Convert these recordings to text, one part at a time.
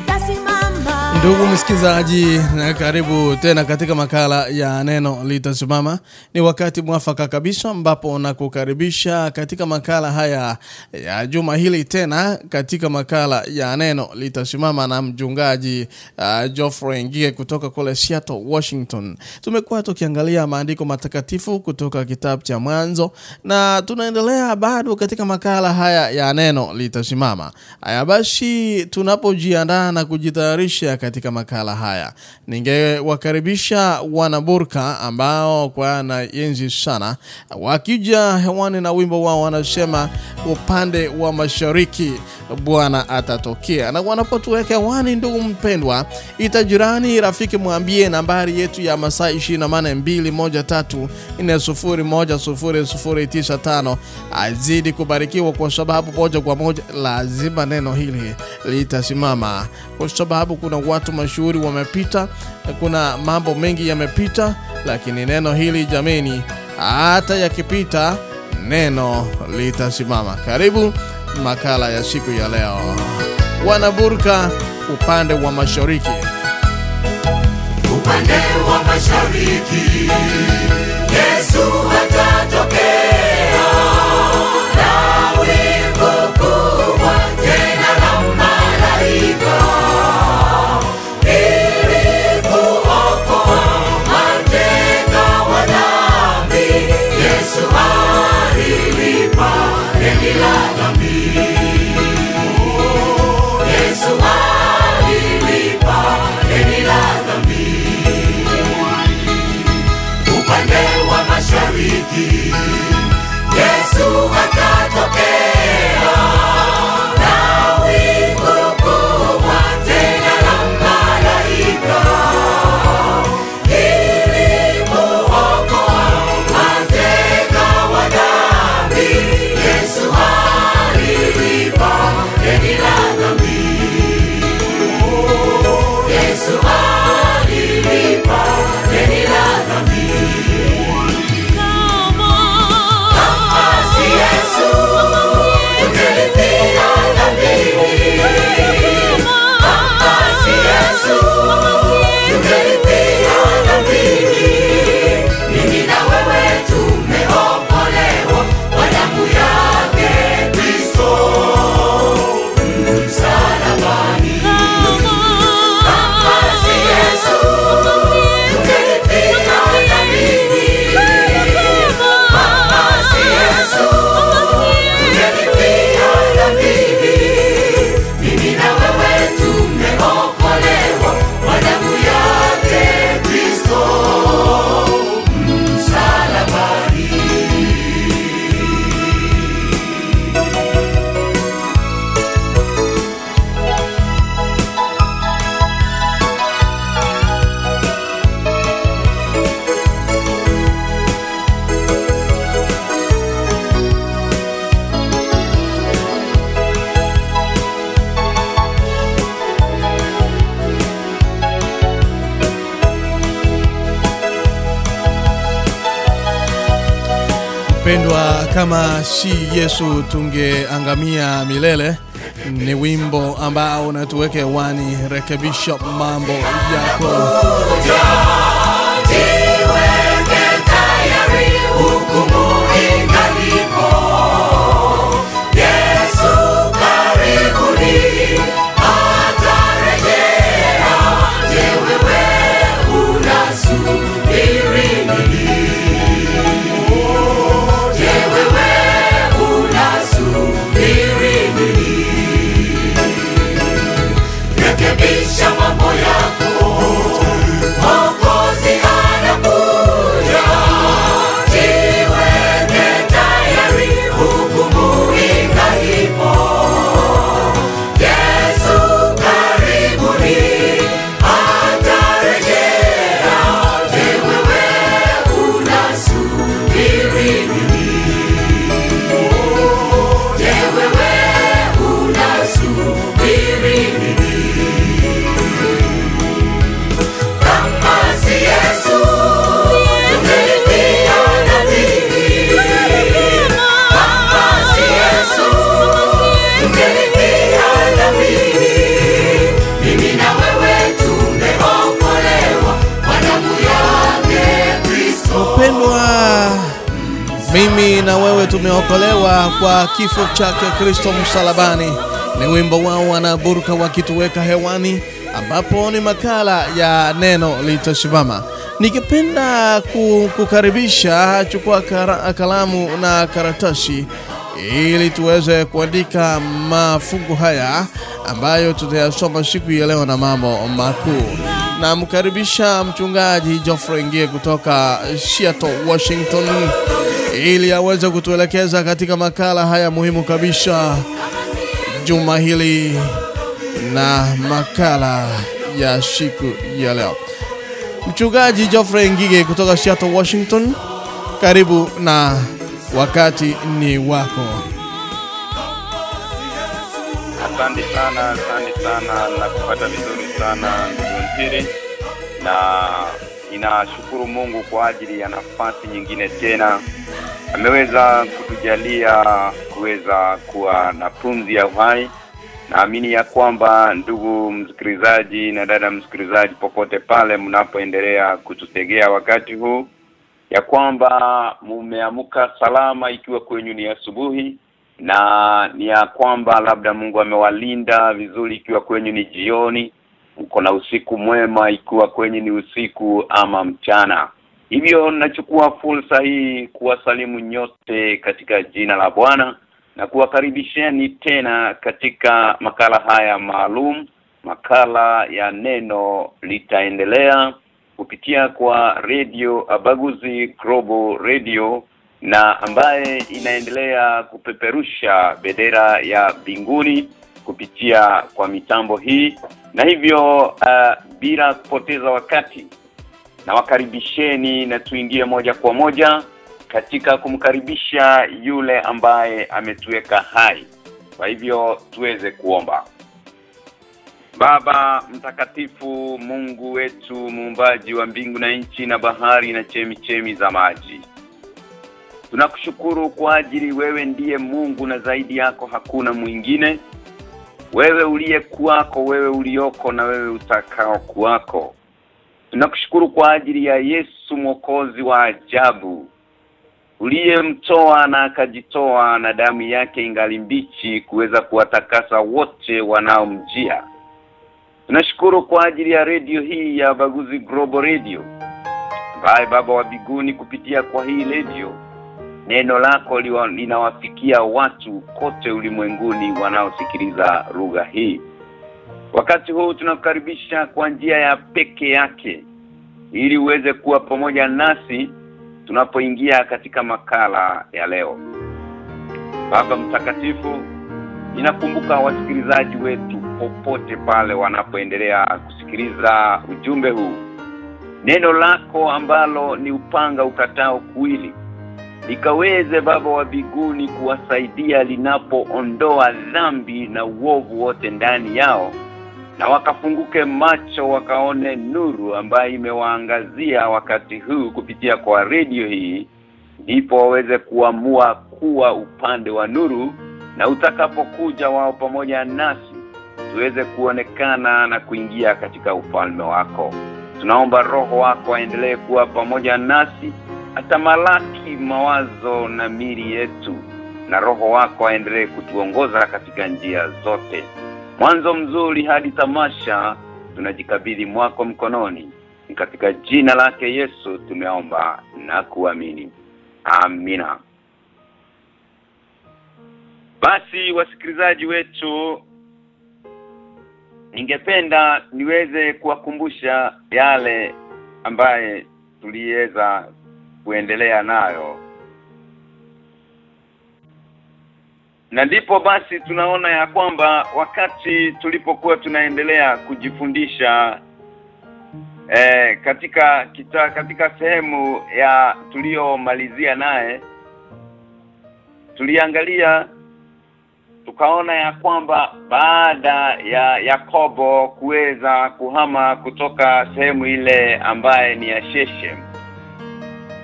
litasimama. Ndugu msikilizaji, na karibu tena katika makala ya neno litasimama. Ni wakati mwafaka kabisa ambapo nakukaribisha katika makala haya ya juma hili tena katika makala ya neno litasimama na mchungaji uh, Geoffrey Ngie kutoka kule Seattle, Washington. Tumekuwa tukiangalia maandiko matakatifu kutoka kitabu cha Mwanzo na tunaendelea bado katika makala haya ya neno litasimama. Haya basi, tunapojiandaa na kujitayarisha katika makala haya, ningewakaribisha wanaburka ambao kwa na enzi sana. Wakija hewani na wimbo wao wanasema upande wa mashariki Bwana atatokea. Na wanapotuweka hewani, ndugu mpendwa, itajirani rafiki, mwambie nambari yetu ya masaa 24 azidi kubarikiwa, kwa sababu moja kwa moja lazima neno hili litasimama, kwa sababu kuna watu mashuhuri wamepita, kuna mambo mengi yamepita, lakini neno hili jameni, hata yakipita neno litasimama. Karibu makala ya siku ya leo, wanaburka upande wa mashariki. upande wa mashariki si Yesu tungeangamia milele. Ni wimbo ambao unatuweka hewani. Rekebisha mambo yako. Kifo chake Kristo msalabani. Ni wimbo wao wanaburuka wakituweka hewani, ambapo ni makala ya neno litasimama. Nikipenda kukaribisha, chukua kalamu na karatasi ili tuweze kuandika mafungu haya ambayo tutayasoma siku ya leo na mambo makuu. Namkaribisha mchungaji Geoffrey Ngie kutoka Seattle, Washington ili aweze kutuelekeza katika makala haya muhimu kabisa juma hili na makala ya siku ya leo. Mchungaji Geoffrey Ngige kutoka Seattle, Washington, karibu na wakati ni wako. Asante sana, asante sana na kupata vizuri sana ndugu Mpiri, na ninashukuru Mungu kwa ajili ya nafasi nyingine tena ameweza kutujalia kuweza kuwa na pumzi ya uhai. Naamini ya kwamba ndugu msikilizaji na dada msikilizaji, popote pale mnapoendelea kututegea wakati huu, ya kwamba mumeamka salama, ikiwa kwenyu ni asubuhi na ni ya kwamba labda Mungu amewalinda vizuri, ikiwa kwenyu ni jioni, mko na usiku mwema, ikiwa kwenyu ni usiku ama mchana. Hivyo nachukua fursa hii kuwasalimu nyote katika jina la Bwana na kuwakaribisheni tena katika makala haya maalum, makala ya neno litaendelea kupitia kwa radio Abaguzi Global Radio na ambaye inaendelea kupeperusha bendera ya binguni kupitia kwa mitambo hii. Na hivyo uh, bila kupoteza wakati na wakaribisheni na tuingie moja kwa moja katika kumkaribisha yule ambaye ametuweka hai. Kwa hivyo tuweze kuomba. Baba mtakatifu, Mungu wetu, muumbaji wa mbingu na nchi na bahari na chemi chemi za maji. Tunakushukuru kwa ajili wewe ndiye Mungu na zaidi yako hakuna mwingine. Wewe uliye kuwako, wewe ulioko na wewe utakao kuwako. Tunakushukuru kwa ajili ya Yesu mwokozi wa ajabu uliyemtoa na akajitoa na damu yake ingali mbichi kuweza kuwatakasa wote wanaomjia. Tunashukuru kwa ajili ya redio hii ya Baguzi Global Radio. Bye Baba wa biguni kupitia kwa hii redio neno lako linawafikia watu kote ulimwenguni wanaosikiliza lugha hii. Wakati huu tunakaribisha kwa njia ya peke yake ili uweze kuwa pamoja nasi tunapoingia katika makala ya leo. Baba mtakatifu, ninakumbuka wasikilizaji wetu popote pale wanapoendelea kusikiliza ujumbe huu. Neno lako ambalo ni upanga ukatao kuwili likaweze Baba wa biguni kuwasaidia linapoondoa dhambi na uovu wote ndani yao na wakafunguke macho wakaone nuru ambayo imewaangazia wakati huu kupitia kwa redio hii ndipo waweze kuamua kuwa upande wa nuru na utakapokuja wao pamoja nasi tuweze kuonekana na kuingia katika ufalme wako. Tunaomba roho wako aendelee kuwa pamoja nasi hata malaki mawazo na miri yetu na roho wako aendelee kutuongoza katika njia zote mwanzo mzuri hadi tamasha tunajikabidhi mwako mkononi. Katika jina lake Yesu tumeomba na kuamini. Amina. Basi wasikilizaji wetu ningependa niweze kuwakumbusha yale ambaye tuliweza kuendelea nayo na ndipo basi tunaona ya kwamba wakati tulipokuwa tunaendelea kujifundisha eh, katika kita, katika sehemu ya tuliyomalizia naye tuliangalia tukaona ya kwamba baada ya Yakobo kuweza kuhama kutoka sehemu ile ambaye ni ya Sheshem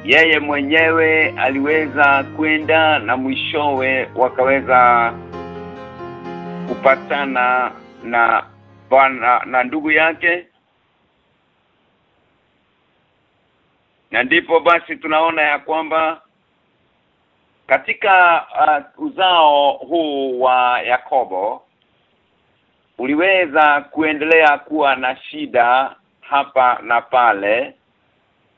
yeye mwenyewe aliweza kwenda na mwishowe wakaweza kupatana na bwana na ndugu yake. Na ndipo basi tunaona ya kwamba katika uh, uzao huu wa Yakobo uliweza kuendelea kuwa na shida hapa na pale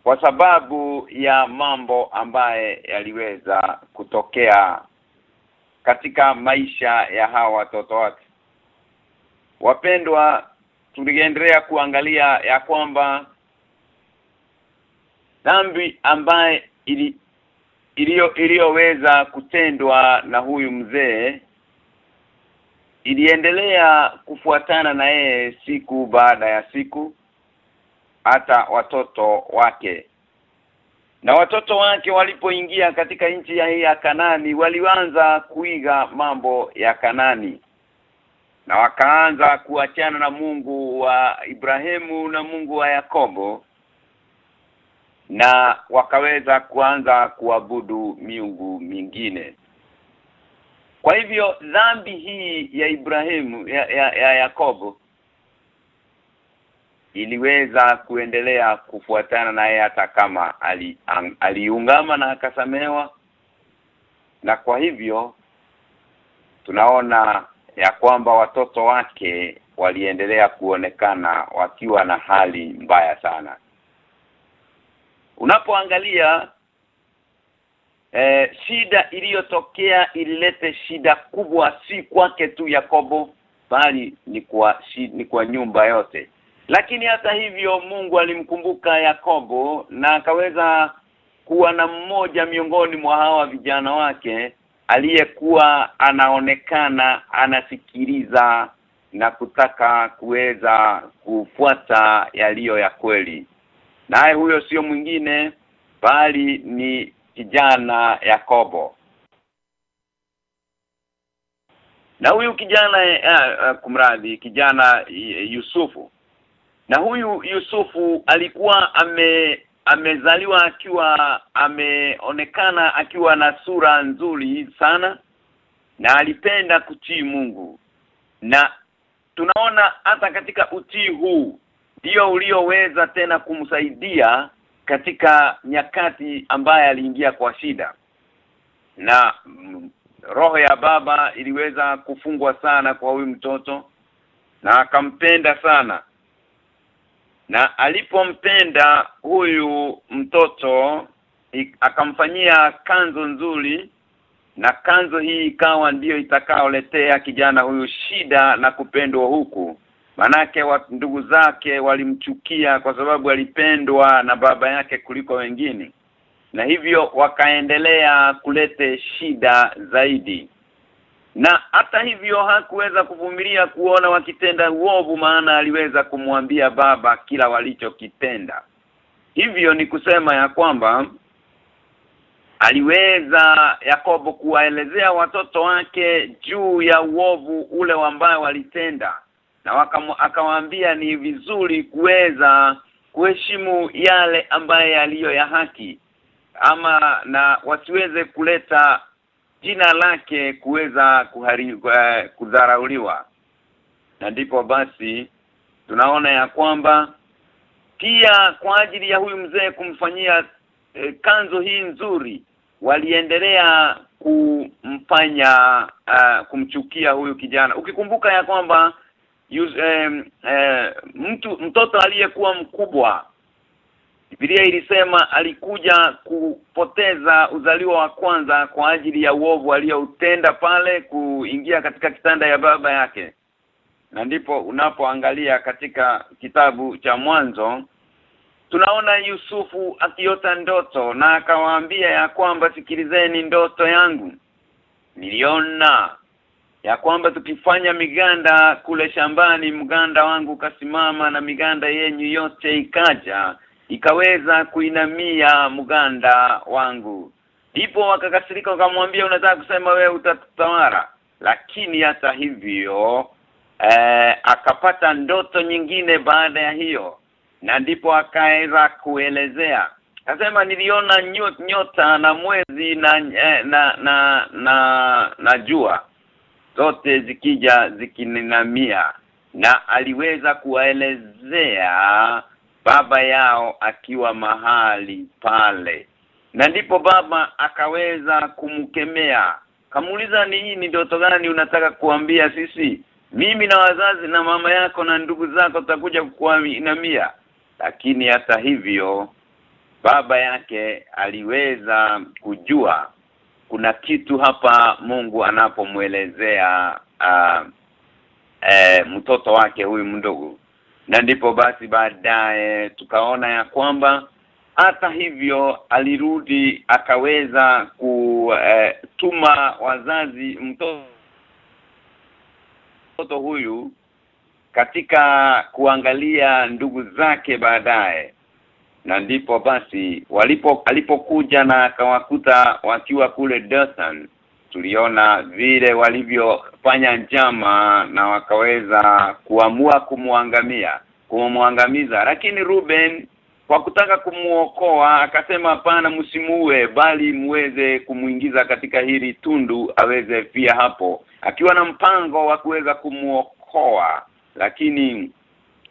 kwa sababu ya mambo ambaye yaliweza kutokea katika maisha ya hawa watoto wake. Wapendwa tuliendelea kuangalia ya kwamba dhambi ambaye ili iliyo iliyoweza kutendwa na huyu mzee iliendelea kufuatana na yeye siku baada ya siku hata watoto wake. Na watoto wake walipoingia katika nchi ya hii ya Kanani walianza kuiga mambo ya Kanani. Na wakaanza kuachana na Mungu wa Ibrahimu na Mungu wa Yakobo. Na wakaweza kuanza kuabudu miungu mingine. Kwa hivyo dhambi hii ya Ibrahimu ya, ya, ya Yakobo iliweza kuendelea kufuatana naye hata kama ali, aliungama na akasamewa na kwa hivyo tunaona ya kwamba watoto wake waliendelea kuonekana wakiwa na hali mbaya sana. Unapoangalia eh, shida iliyotokea ililete shida kubwa si kwake tu Yakobo bali ni kwa shi, ni kwa nyumba yote lakini hata hivyo Mungu alimkumbuka Yakobo na akaweza kuwa na mmoja miongoni mwa hawa vijana wake aliyekuwa anaonekana anasikiliza na kutaka kuweza kufuata yaliyo ya kweli. Naye huyo sio mwingine bali ni kijana Yakobo. Na huyu kijana uh, kumradhi kijana Yusufu na huyu Yusufu alikuwa ame amezaliwa akiwa ameonekana akiwa na sura nzuri sana na alipenda kutii Mungu. Na tunaona hata katika utii huu ndio ulioweza tena kumsaidia katika nyakati ambaye aliingia kwa shida. Na mm, roho ya baba iliweza kufungwa sana kwa huyu mtoto na akampenda sana na alipompenda huyu mtoto akamfanyia kanzo nzuri na kanzo hii ikawa ndiyo itakaoletea kijana huyu shida na kupendwa huku. Manake wa, ndugu zake walimchukia kwa sababu alipendwa na baba yake kuliko wengine. Na hivyo wakaendelea kulete shida zaidi na hata hivyo hakuweza kuvumilia kuona wakitenda uovu maana aliweza kumwambia baba kila walichokitenda. Hivyo ni kusema ya kwamba aliweza Yakobo kuwaelezea watoto wake juu ya uovu ule ambao walitenda na akawaambia ni vizuri kuweza kuheshimu yale ambaye yaliyo ya haki ama na wasiweze kuleta jina lake kuweza kudharauliwa. Na ndipo basi tunaona ya kwamba pia kwa ajili ya huyu mzee kumfanyia e, kanzo hii nzuri waliendelea kumfanya uh, kumchukia huyu kijana. Ukikumbuka ya kwamba yuz, eh, eh, mtu mtoto aliyekuwa mkubwa Biblia ilisema alikuja kupoteza uzaliwa wa kwanza kwa ajili ya uovu aliyoutenda pale kuingia katika kitanda ya baba yake. Na ndipo unapoangalia katika kitabu cha mwanzo tunaona Yusufu akiota ndoto na akawaambia ya kwamba sikilizeni ndoto yangu. Niliona ya kwamba tukifanya miganda kule shambani mganda wangu kasimama na miganda yenyu yote ikaja ikaweza kuinamia mganda wangu. Ndipo wakakasirika wakamwambia unataka kusema wewe utatawara lakini hata hivyo eh, akapata ndoto nyingine baada ya hiyo. Na ndipo akaweza kuelezea. Akasema niliona nyota na mwezi na eh, na na na, na jua zote zikija zikininamia na aliweza kuwaelezea baba yao akiwa mahali pale. Na ndipo baba akaweza kumkemea. Kamuuliza ni hii ni ndoto gani unataka kuambia sisi? Mimi na wazazi na mama yako na ndugu zako tutakuja kukuinamia lakini hata hivyo baba yake aliweza kujua kuna kitu hapa Mungu anapomwelezea uh, eh, mtoto wake huyu mdogo na ndipo basi baadaye tukaona ya kwamba hata hivyo alirudi akaweza kutuma wazazi mtoto mtoto huyu katika kuangalia ndugu zake baadaye. Na ndipo basi walipo alipokuja na akawakuta wakiwa kule Dothan tuliona vile walivyofanya njama na wakaweza kuamua kumwangamia kumwangamiza lakini Ruben kwa kutaka kumuokoa akasema hapana msimuue bali muweze kumuingiza katika hili tundu aweze pia hapo. Akiwa na mpango wa kuweza kumuokoa lakini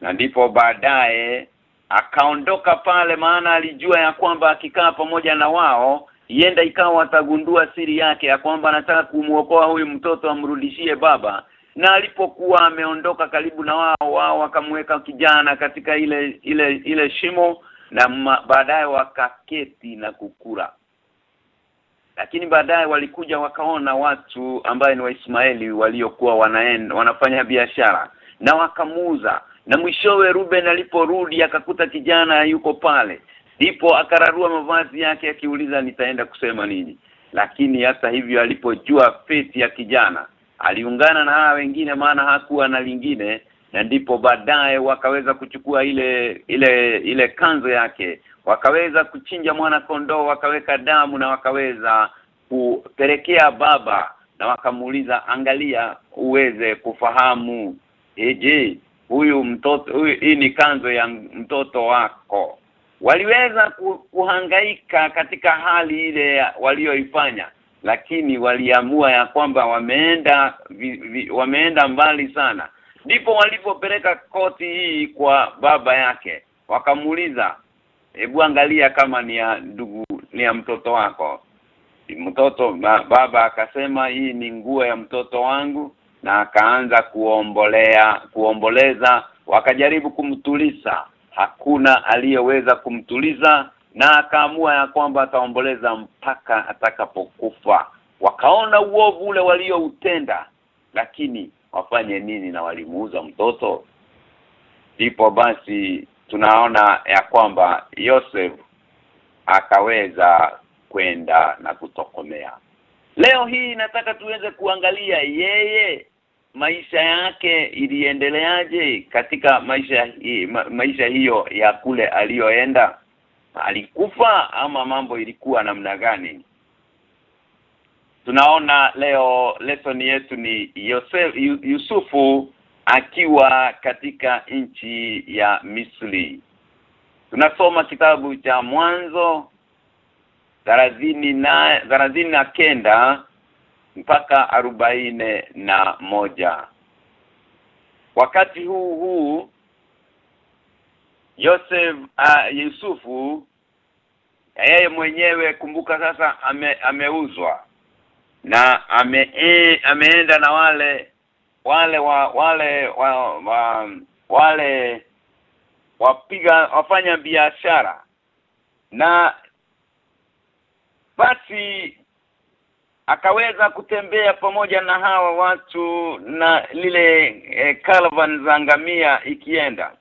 na ndipo baadaye akaondoka pale maana alijua ya kwamba akikaa pamoja na wao ienda ikawa atagundua siri yake ya kwamba anataka kumuokoa huyu mtoto amrudishie baba na alipokuwa ameondoka karibu na wao wao wakamweka kijana katika ile ile ile shimo na baadaye wakaketi na kukura lakini baadaye walikuja wakaona watu ambaye ni Waismaeli waliokuwa wanaenda wanafanya biashara na wakamuuza. Na mwishowe Ruben aliporudi akakuta kijana yuko pale ndipo akararua mavazi yake akiuliza nitaenda kusema nini? Lakini hata hivyo alipojua feti ya kijana aliungana na hawa wengine maana hakuwa na lingine na ndipo baadaye wakaweza kuchukua ile ile ile kanzo yake. Wakaweza kuchinja mwana kondoo wakaweka damu na wakaweza kupelekea baba na wakamuuliza angalia uweze kufahamu. Eje huyu mtoto huyu hii ni kanzo ya mtoto wako waliweza kuhangaika katika hali ile walioifanya lakini waliamua ya kwamba wameenda vi, vi, wameenda mbali sana. Ndipo walipopeleka koti hii kwa baba yake wakamuuliza hebu angalia kama ni ya ndugu ni ya mtoto wako. Mtoto baba akasema hii ni nguo ya mtoto wangu na akaanza kuombolea kuomboleza. Wakajaribu kumtuliza hakuna aliyeweza kumtuliza na akaamua ya kwamba ataomboleza mpaka atakapokufa. Wakaona uovu ule walioutenda lakini wafanye nini na walimuuza mtoto? Ndipo basi tunaona ya kwamba Yosef akaweza kwenda na kutokomea. Leo hii nataka tuweze kuangalia yeye maisha yake iliendeleaje katika maisha ma, maisha hiyo ya kule aliyoenda? Alikufa ama mambo ilikuwa namna gani? Tunaona leo lesson yetu ni Yosef Yusufu akiwa katika nchi ya Misri. Tunasoma kitabu cha mwanzo thelathini na thelathini na kenda mpaka arobaini na moja. Wakati huu huu Joseph uh, Yusufu yeye mwenyewe kumbuka sasa ame, ameuzwa na ame, e, ameenda na wale wale wa wale wa, wa wale wapiga wafanya biashara. Na basi akaweza kutembea pamoja na hawa watu na lile e, caravan za ngamia ikienda.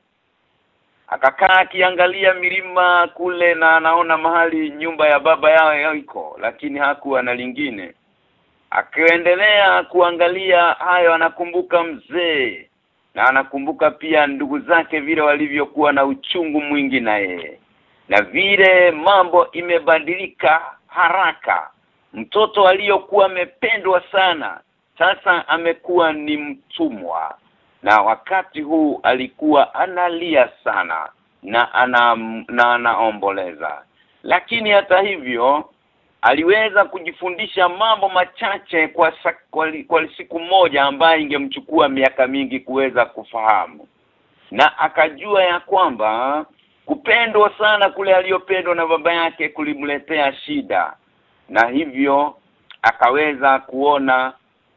Akakaa akiangalia milima kule na anaona mahali nyumba ya baba yao iko lakini hakuwa na lingine. Akiendelea kuangalia hayo anakumbuka mzee na anakumbuka pia ndugu zake vile walivyokuwa na uchungu mwingi na yeye. Na vile mambo imebadilika haraka mtoto aliyokuwa amependwa sana sasa amekuwa ni mtumwa. Na wakati huu alikuwa analia sana na ana na anaomboleza. Lakini hata hivyo aliweza kujifundisha mambo machache kwa, kwa, kwa siku moja ambaye ingemchukua miaka mingi kuweza kufahamu. Na akajua ya kwamba kupendwa sana kule aliyopendwa na baba yake kulimletea shida na hivyo akaweza kuona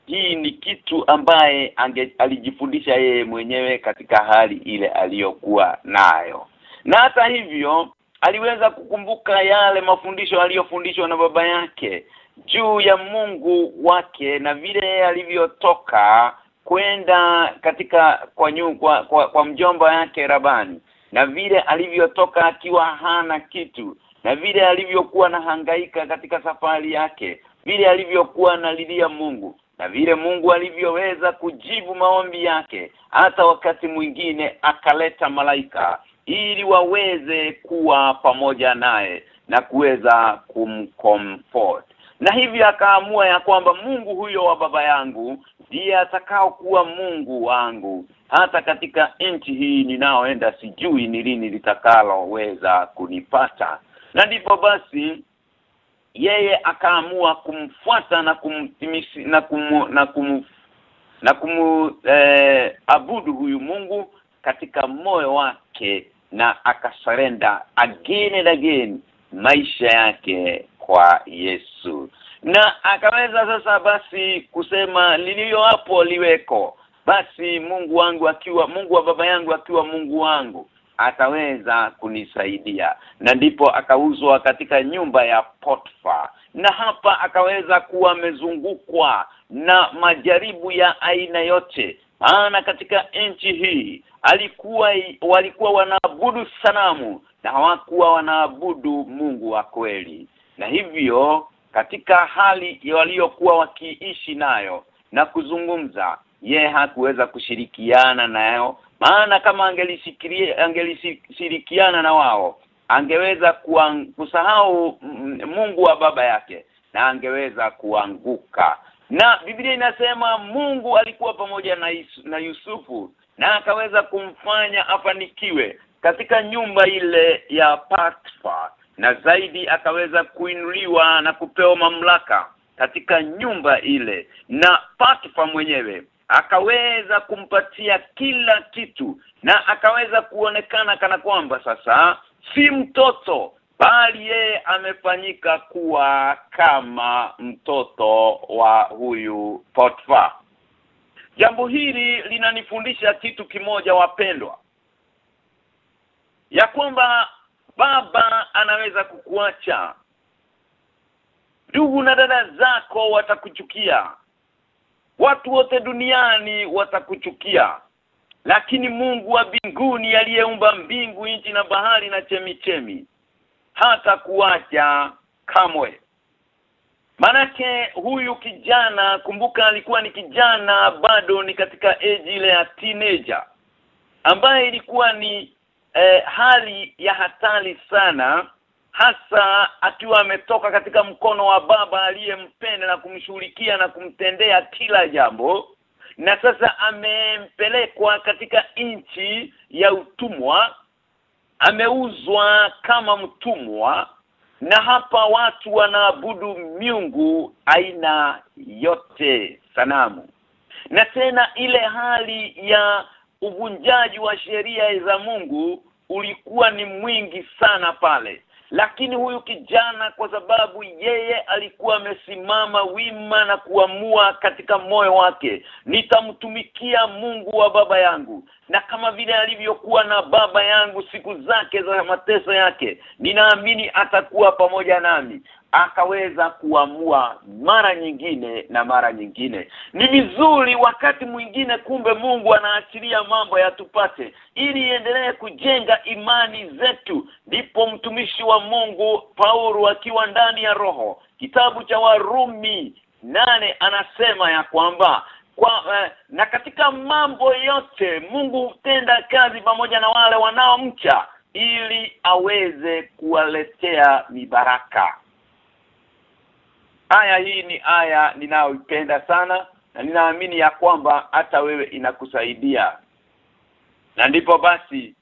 hii ni kitu ambaye ange, alijifundisha yeye mwenyewe katika hali ile aliyokuwa nayo. Na hata hivyo aliweza kukumbuka yale mafundisho aliyofundishwa na baba yake juu ya Mungu wake na vile alivyotoka kwenda katika kwa, nyu, kwa, kwa kwa mjomba yake Rabani na vile alivyotoka akiwa hana kitu na vile alivyokuwa na hangaika katika safari yake vile alivyokuwa analilia Mungu na vile Mungu alivyoweza kujibu maombi yake hata wakati mwingine akaleta malaika ili waweze kuwa pamoja naye na kuweza kumcomfort. Na hivyo akaamua ya kwamba Mungu huyo wa baba yangu ndiye atakao kuwa Mungu wangu. Hata katika nchi hii ninaoenda sijui ni lini litakaloweza kunipata na ndipo basi yeye akaamua kumfuata na kumtimisi na kum, na kum, na kumu eh, abudu huyu Mungu katika moyo wake na akasarenda again and again maisha yake kwa Yesu. Na akaweza sasa basi kusema lililo hapo liweko. Basi Mungu wangu akiwa Mungu wa baba yangu akiwa Mungu wangu ataweza kunisaidia. Na ndipo akauzwa katika nyumba ya Potfa na hapa akaweza kuwa amezungukwa na majaribu ya aina yote. Maana katika nchi hii alikuwa walikuwa wanaabudu sanamu na hawakuwa wanaabudu Mungu wa kweli. Na hivyo katika hali waliokuwa wakiishi nayo na kuzungumza ye hakuweza kushirikiana nayo maana kama angelishirikiana na wao angeweza kusahau Mungu wa baba yake na angeweza kuanguka. Na Biblia inasema Mungu alikuwa pamoja na, Isu, na Yusufu na akaweza kumfanya afanikiwe katika nyumba ile ya Patfa na zaidi akaweza kuinuliwa na kupewa mamlaka katika nyumba ile na Patfa mwenyewe akaweza kumpatia kila kitu na akaweza kuonekana kana kwamba sasa si mtoto bali yeye amefanyika kuwa kama mtoto wa huyu Potfa jambo hili linanifundisha kitu kimoja wapendwa ya kwamba baba anaweza kukuacha. Ndugu na dada zako watakuchukia watu wote duniani watakuchukia. Lakini Mungu wa mbinguni aliyeumba mbingu nchi na bahari na chemichemi hata kuacha kamwe. Manake huyu kijana kumbuka alikuwa ni kijana bado ni katika age ile ya teenager ambaye ilikuwa ni eh, hali ya hatari sana hasa akiwa ametoka katika mkono wa baba aliyempenda na kumshughulikia na kumtendea kila jambo na sasa amempelekwa katika nchi ya utumwa ameuzwa kama mtumwa na hapa watu wanaabudu miungu aina yote sanamu. Na tena ile hali ya uvunjaji wa sheria za Mungu ulikuwa ni mwingi sana pale lakini huyu kijana kwa sababu yeye alikuwa amesimama wima na kuamua katika moyo wake nitamtumikia Mungu wa baba yangu. Na kama vile alivyokuwa na baba yangu siku zake za mateso yake ninaamini atakuwa pamoja nami akaweza kuamua mara nyingine na mara nyingine. Ni vizuri wakati mwingine kumbe Mungu anaachilia mambo yatupate ili iendelee kujenga imani zetu. Ndipo mtumishi wa Mungu Paulo akiwa ndani ya roho kitabu cha Warumi nane anasema ya kwamba kwa eh, na katika mambo yote Mungu hutenda kazi pamoja na wale wanaomcha ili aweze kuwaletea mibaraka aya hii ni aya ninayoipenda sana na ninaamini ya kwamba hata wewe inakusaidia. Na ndipo basi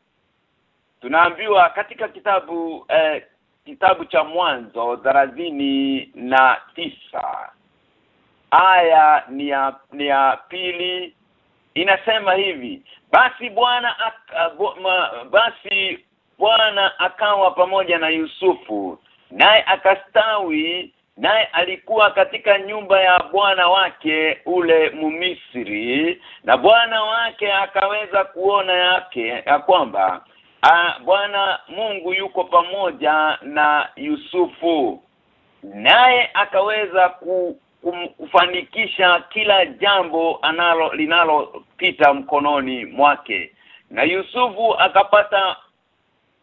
tunaambiwa katika kitabu eh, kitabu cha mwanzo dharazini na tisa aya ni ya ni ya pili inasema hivi basi bwana basi Bwana akawa pamoja na Yusufu naye akastawi naye alikuwa katika nyumba ya bwana wake ule Mumisri na bwana wake akaweza kuona yake ya kwamba bwana Mungu yuko pamoja na Yusufu. Naye akaweza ku, kufanikisha kila jambo analo linalopita mkononi mwake. Na Yusufu akapata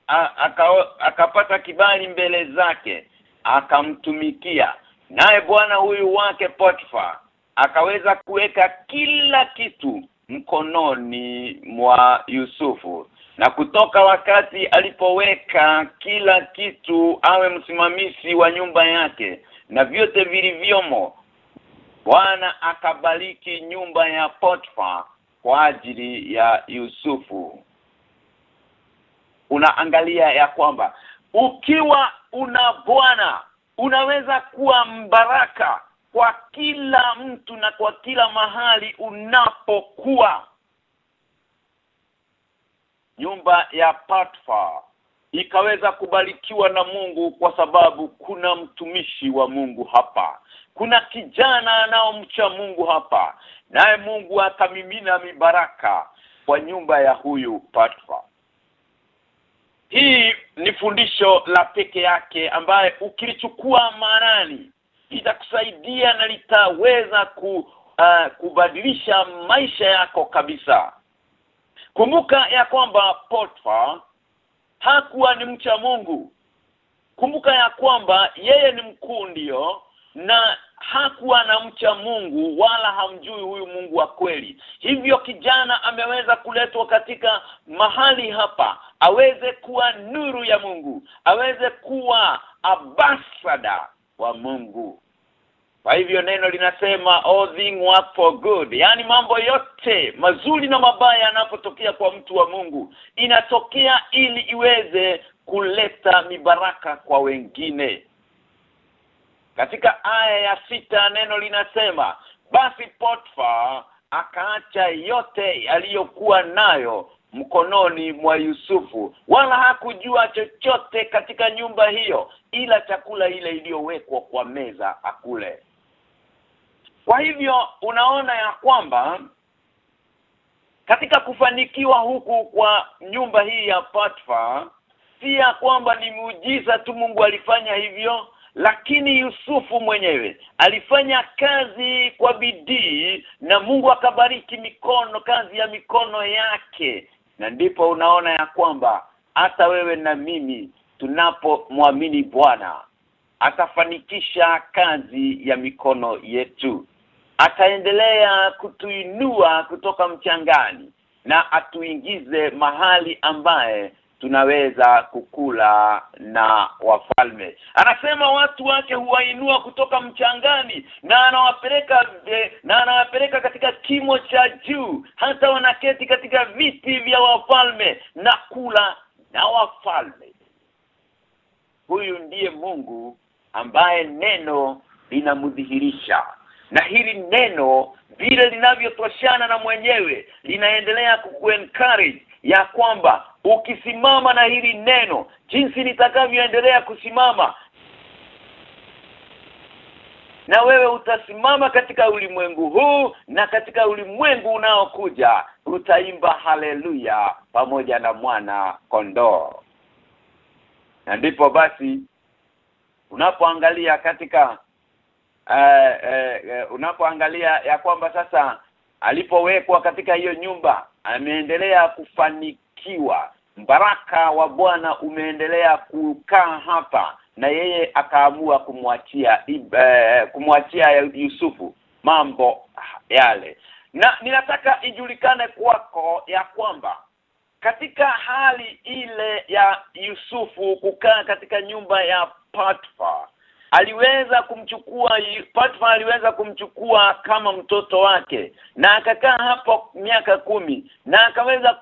a- aka, akapata kibali mbele zake akamtumikia. Naye bwana huyu wake Potifa akaweza kuweka kila kitu mkononi mwa Yusufu. Na kutoka wakati alipoweka kila kitu awe msimamizi wa nyumba yake na vyote vilivyomo Bwana akabariki nyumba ya Potifa kwa ajili ya Yusufu. Unaangalia ya kwamba ukiwa una Bwana. Unaweza kuwa mbaraka kwa kila mtu na kwa kila mahali unapokuwa. Nyumba ya Patfa ikaweza kubarikiwa na Mungu kwa sababu kuna mtumishi wa Mungu hapa. Kuna kijana anaomcha Mungu hapa. Naye Mungu akamimina mibaraka kwa nyumba ya huyu Patfa hii ni fundisho la peke yake ambaye ukilichukua maanani litakusaidia na litaweza ku, uh, kubadilisha maisha yako kabisa. Kumbuka ya kwamba Potifa hakuwa ni mcha Mungu. Kumbuka ya kwamba yeye ni mkuu ndio na hakuwa anamcha Mungu wala hamjui huyu Mungu wa kweli. Hivyo kijana ameweza kuletwa katika mahali hapa aweze kuwa nuru ya Mungu aweze kuwa abasada wa Mungu. Kwa hivyo neno linasema all thing work for good. Yani mambo yote mazuri na mabaya yanapotokea kwa mtu wa Mungu inatokea ili iweze kuleta mibaraka kwa wengine katika aya ya sita neno linasema basi potfa akaacha yote aliyokuwa nayo mkononi mwa Yusufu wala hakujua chochote katika nyumba hiyo ila chakula ile iliyowekwa kwa meza akule. Kwa hivyo unaona ya kwamba katika kufanikiwa huku kwa nyumba hii ya Potifa si ya kwamba ni muujiza tu Mungu alifanya hivyo lakini Yusufu mwenyewe alifanya kazi kwa bidii na Mungu akabariki mikono kazi ya mikono yake. Na ndipo unaona ya kwamba hata wewe na mimi tunapomwamini Bwana atafanikisha kazi ya mikono yetu. Ataendelea kutuinua kutoka mchangani na atuingize mahali ambaye tunaweza kukula na wafalme. Anasema watu wake huwainua kutoka mchangani na anawapeleka eh, na anawapeleka katika kimo cha juu. Hata wanaketi katika viti vya wafalme na kula na wafalme. Huyu ndiye Mungu ambaye neno linamdhihirisha. Na hili neno vile linavyotoshana na mwenyewe linaendelea kukuencourage ya kwamba ukisimama na hili neno jinsi nitakavyoendelea kusimama na wewe utasimama katika ulimwengu huu na katika ulimwengu unaokuja utaimba haleluya pamoja na mwana kondoo. Na ndipo basi unapoangalia katika uh, uh, uh, unapoangalia ya kwamba sasa alipowekwa katika hiyo nyumba ameendelea kufanikiwa. Baraka wa Bwana umeendelea kukaa hapa na yeye akaamua kumwachia e, kumwachia Yusufu mambo yale. Na ninataka ijulikane kwako ya kwamba katika hali ile ya Yusufu kukaa katika nyumba ya Potifa aliweza kumchukua Potifa aliweza kumchukua kama mtoto wake na akakaa hapo miaka kumi na akaweza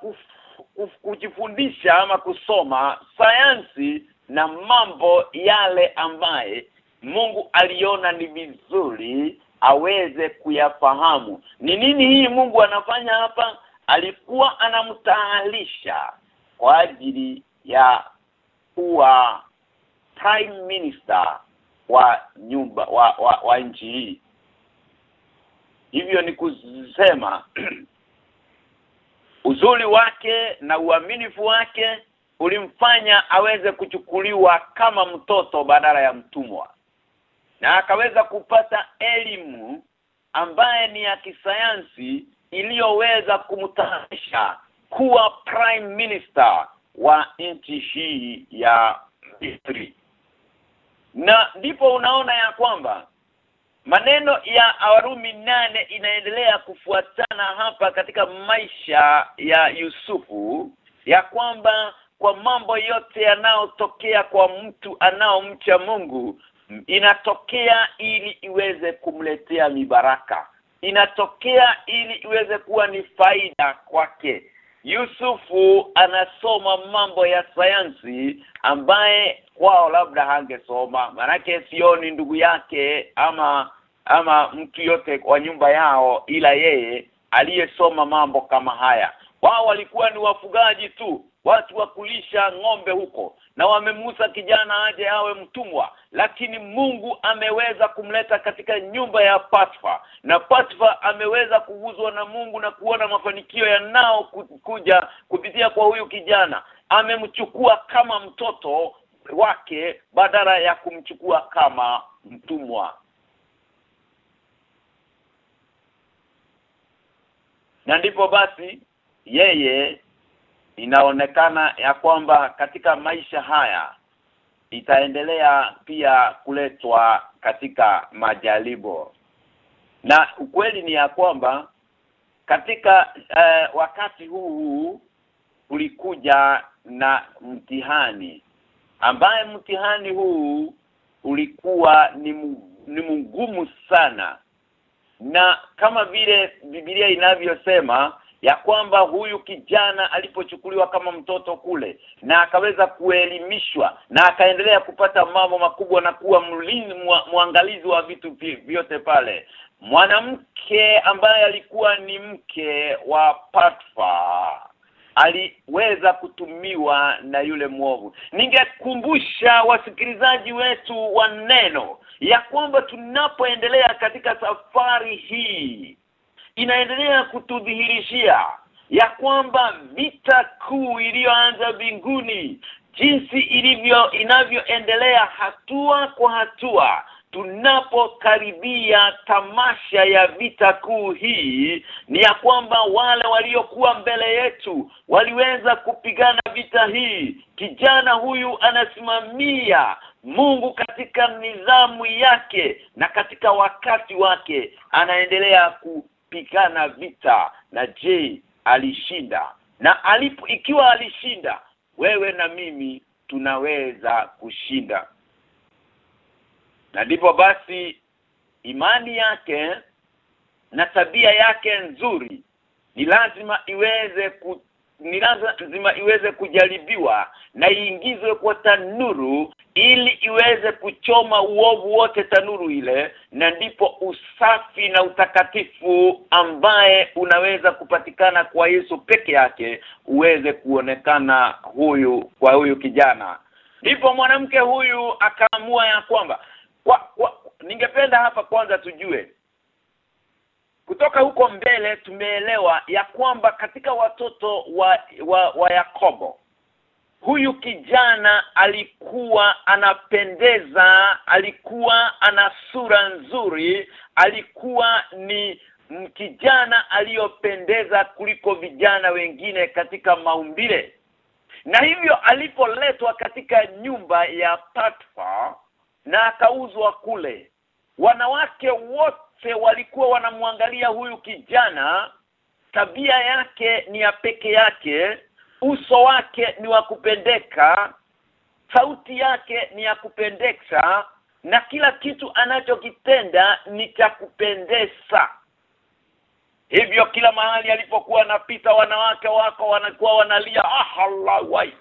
kujifundisha ama kusoma sayansi na mambo yale ambaye Mungu aliona ni vizuri aweze kuyafahamu. Ni nini hii Mungu anafanya hapa? Alikuwa anamtaalisha kwa ajili ya kuwa prime minister wa nyumba wa, wa, wa nchi hii. Hivyo ni kusema uzuri wake na uaminifu wake ulimfanya aweze kuchukuliwa kama mtoto badala ya mtumwa. Na akaweza kupata elimu ambaye ni ya kisayansi iliyoweza kumtayarisha kuwa prime minister wa nchi hii ya Misri na ndipo unaona ya kwamba maneno ya Warumi nane inaendelea kufuatana hapa katika maisha ya Yusufu ya kwamba kwa mambo yote yanayotokea kwa mtu anaomcha Mungu inatokea ili iweze kumletea mibaraka. Inatokea ili iweze kuwa ni faida kwake Yusufu anasoma mambo ya sayansi ambaye kwao labda hangesoma. Manake sioni ndugu yake ama ama mtu yote kwa nyumba yao ila yeye aliyesoma mambo kama haya wao walikuwa ni wafugaji tu watu wa kulisha ng'ombe huko. Na wamemusa kijana aje awe mtumwa. Lakini Mungu ameweza kumleta katika nyumba ya Patfa na Patfa ameweza kuguzwa na Mungu na kuona mafanikio yanao kuja kupitia kwa huyu kijana. Amemchukua kama mtoto wake badala ya kumchukua kama mtumwa. Na ndipo basi yeye inaonekana ya kwamba katika maisha haya itaendelea pia kuletwa katika majaribu. Na ukweli ni ya kwamba katika uh, wakati huu ulikuja na mtihani ambaye mtihani huu ulikuwa ni ni mgumu sana. Na kama vile Biblia inavyosema ya kwamba huyu kijana alipochukuliwa kama mtoto kule na akaweza kuelimishwa na akaendelea kupata mambo makubwa na kuwa mlinzi muangalizi wa vitu vyote pale mwanamke ambaye alikuwa ni mke wa Patfa aliweza kutumiwa na yule mwovu. Ningekumbusha wasikilizaji wetu wa neno ya kwamba tunapoendelea katika safari hii inaendelea kutudhihirishia ya kwamba vita kuu iliyoanza mbinguni jinsi ilivyo inavyoendelea hatua kwa hatua tunapokaribia tamasha ya vita kuu hii ni ya kwamba wale waliokuwa mbele yetu waliweza kupigana vita hii. Kijana huyu anasimamia Mungu katika nidhamu yake na katika wakati wake anaendelea kupigana vita na je alishinda? Na alipo ikiwa alishinda wewe na mimi tunaweza kushinda. Na ndipo basi imani yake na tabia yake nzuri ni lazima iweze ku, ni lazima iweze kujaribiwa na iingizwe kwa tanuru ili iweze kuchoma uovu wote tanuru ile na ndipo usafi na utakatifu ambaye unaweza kupatikana kwa Yesu peke yake uweze kuonekana huyu kwa huyu kijana. Ndipo mwanamke huyu akaamua ya kwamba kwa, kwa, ningependa hapa kwanza tujue kutoka huko mbele tumeelewa ya kwamba katika watoto wa wa, wa Yakobo huyu kijana alikuwa anapendeza alikuwa ana sura nzuri alikuwa ni kijana aliyopendeza kuliko vijana wengine katika maumbile. Na hivyo alipoletwa katika nyumba ya Patfa na akauzwa kule wanawake wote walikuwa wanamwangalia huyu kijana tabia yake ni ya peke yake uso wake ni wa kupendeka sauti yake ni ya kupendeza na kila kitu anachokitenda ni cha kupendeza. Hivyo kila mahali alipokuwa anapita wanawake wako wanakuwa wanalia ah Allah wai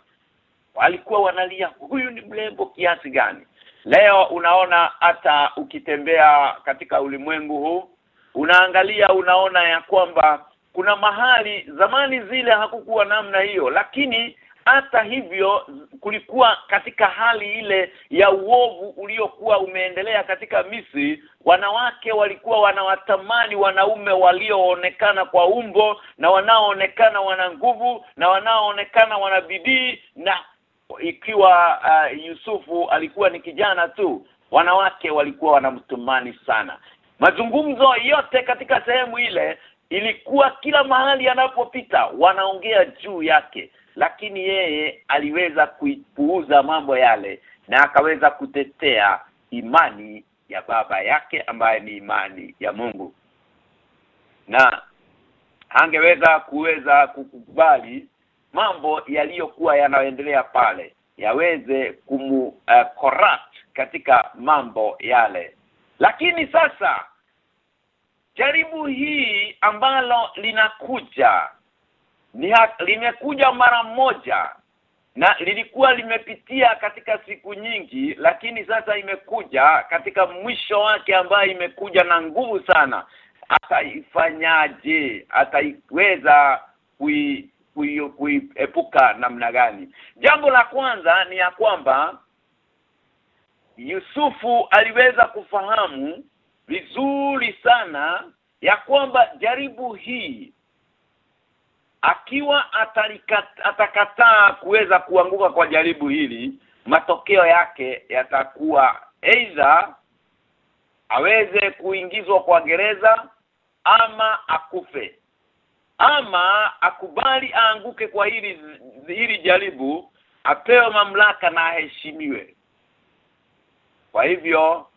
walikuwa wanalia huyu ni mlembo kiasi gani leo unaona hata ukitembea katika ulimwengu huu unaangalia unaona ya kwamba kuna mahali zamani zile hakukuwa namna hiyo lakini hata hivyo kulikuwa katika hali ile ya uovu uliokuwa umeendelea katika Misri. Wanawake walikuwa wanawatamani wanaume walioonekana kwa umbo na wanaoonekana wana nguvu na wanaoonekana wana bidii na ikiwa uh, Yusufu alikuwa ni kijana tu wanawake walikuwa wanamtumani sana. Mazungumzo yote katika sehemu ile ilikuwa kila mahali anapopita wanaongea juu yake lakini yeye aliweza kuipuuza mambo yale na akaweza kutetea imani ya baba yake ambaye ni imani ya Mungu. Na angeweza kuweza kukubali mambo yaliyokuwa yanaendelea pale yaweze kumu uh, corrupt katika mambo yale. Lakini sasa jaribu hii ambalo linakuja ni limekuja mara moja na lilikuwa limepitia katika siku nyingi lakini sasa imekuja katika mwisho wake ambayo imekuja na nguvu sana. Ataifanyaje? Ataiweza kui kuiepuka namna gani. Jambo la kwanza ni ya kwamba Yusufu aliweza kufahamu vizuri sana ya kwamba jaribu hii akiwa atakataa kuweza kuanguka kwa jaribu hili matokeo yake yatakuwa aidha aweze kuingizwa kwa gereza ama akufe ama akubali aanguke kwa hili hili jaribu apewe mamlaka na aheshimiwe. Kwa hivyo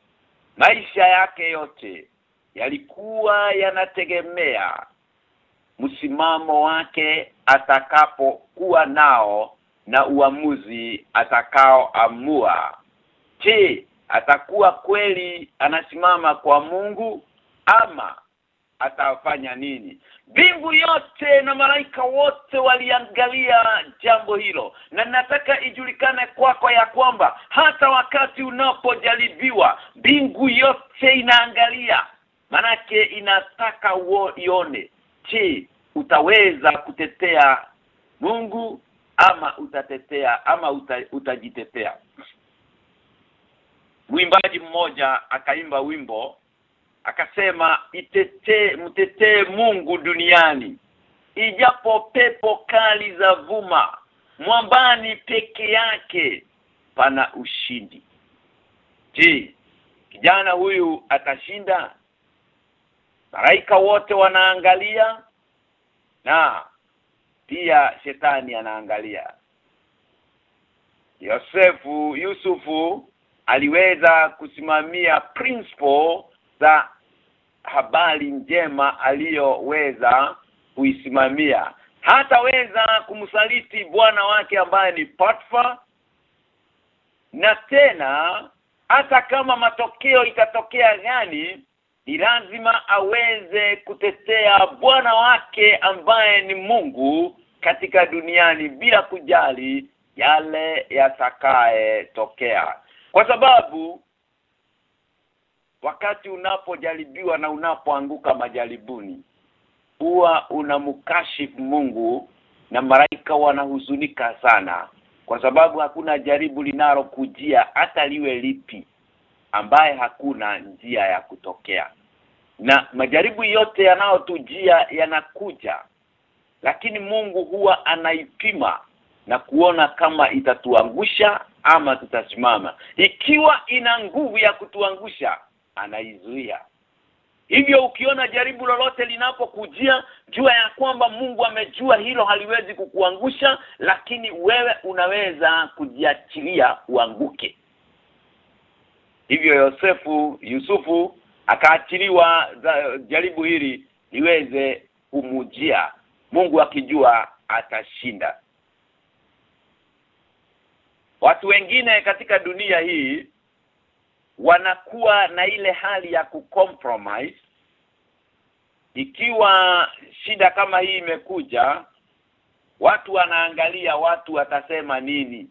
maisha yake yote yalikuwa yanategemea msimamo wake atakapokuwa nao na uamuzi atakaoamua. Je atakuwa kweli anasimama kwa Mungu ama atafanya nini? Mbingu yote na malaika wote waliangalia jambo hilo. Na nataka ijulikane kwako ya kwamba hata wakati unapojaribiwa mbingu yote inaangalia. Manake inataka uone je utaweza kutetea Mungu ama utatetea ama uta, utajitetea? Mwimbaji mmoja akaimba wimbo akasema itetee mtetee Mungu duniani. Ijapo pepo kali za vuma mwambani peke yake pana ushindi. Je kijana huyu atashinda? Malaika wote wanaangalia na pia shetani anaangalia. Yosefu Yusufu aliweza kusimamia principle za habari njema aliyoweza kuisimamia. Hataweza kumsaliti bwana wake ambaye ni Potifa. Na tena hata kama matokeo itatokea gani ni lazima aweze kutetea bwana wake ambaye ni Mungu katika duniani bila kujali yale yatakaye tokea kwa sababu wakati unapojaribiwa na unapoanguka majaribuni huwa unamkashifu Mungu na maraika wanahuzunika sana kwa sababu hakuna jaribu linalokujia hata liwe lipi ambaye hakuna njia ya kutokea. Na majaribu yote yanayotujia yanakuja lakini Mungu huwa anaipima na kuona kama itatuangusha ama tutasimama. Ikiwa ina nguvu ya kutuangusha anaizuia. Hivyo ukiona jaribu lolote linapokujia jua ya kwamba Mungu amejua hilo haliwezi kukuangusha lakini wewe unaweza kujiachilia uanguke. Hivyo Yosefu Yusufu akaachiliwa jaribu hili liweze kumujia. Mungu akijua atashinda. Watu wengine katika dunia hii wanakuwa na ile hali ya kucompromise. Ikiwa shida kama hii imekuja watu wanaangalia watu watasema nini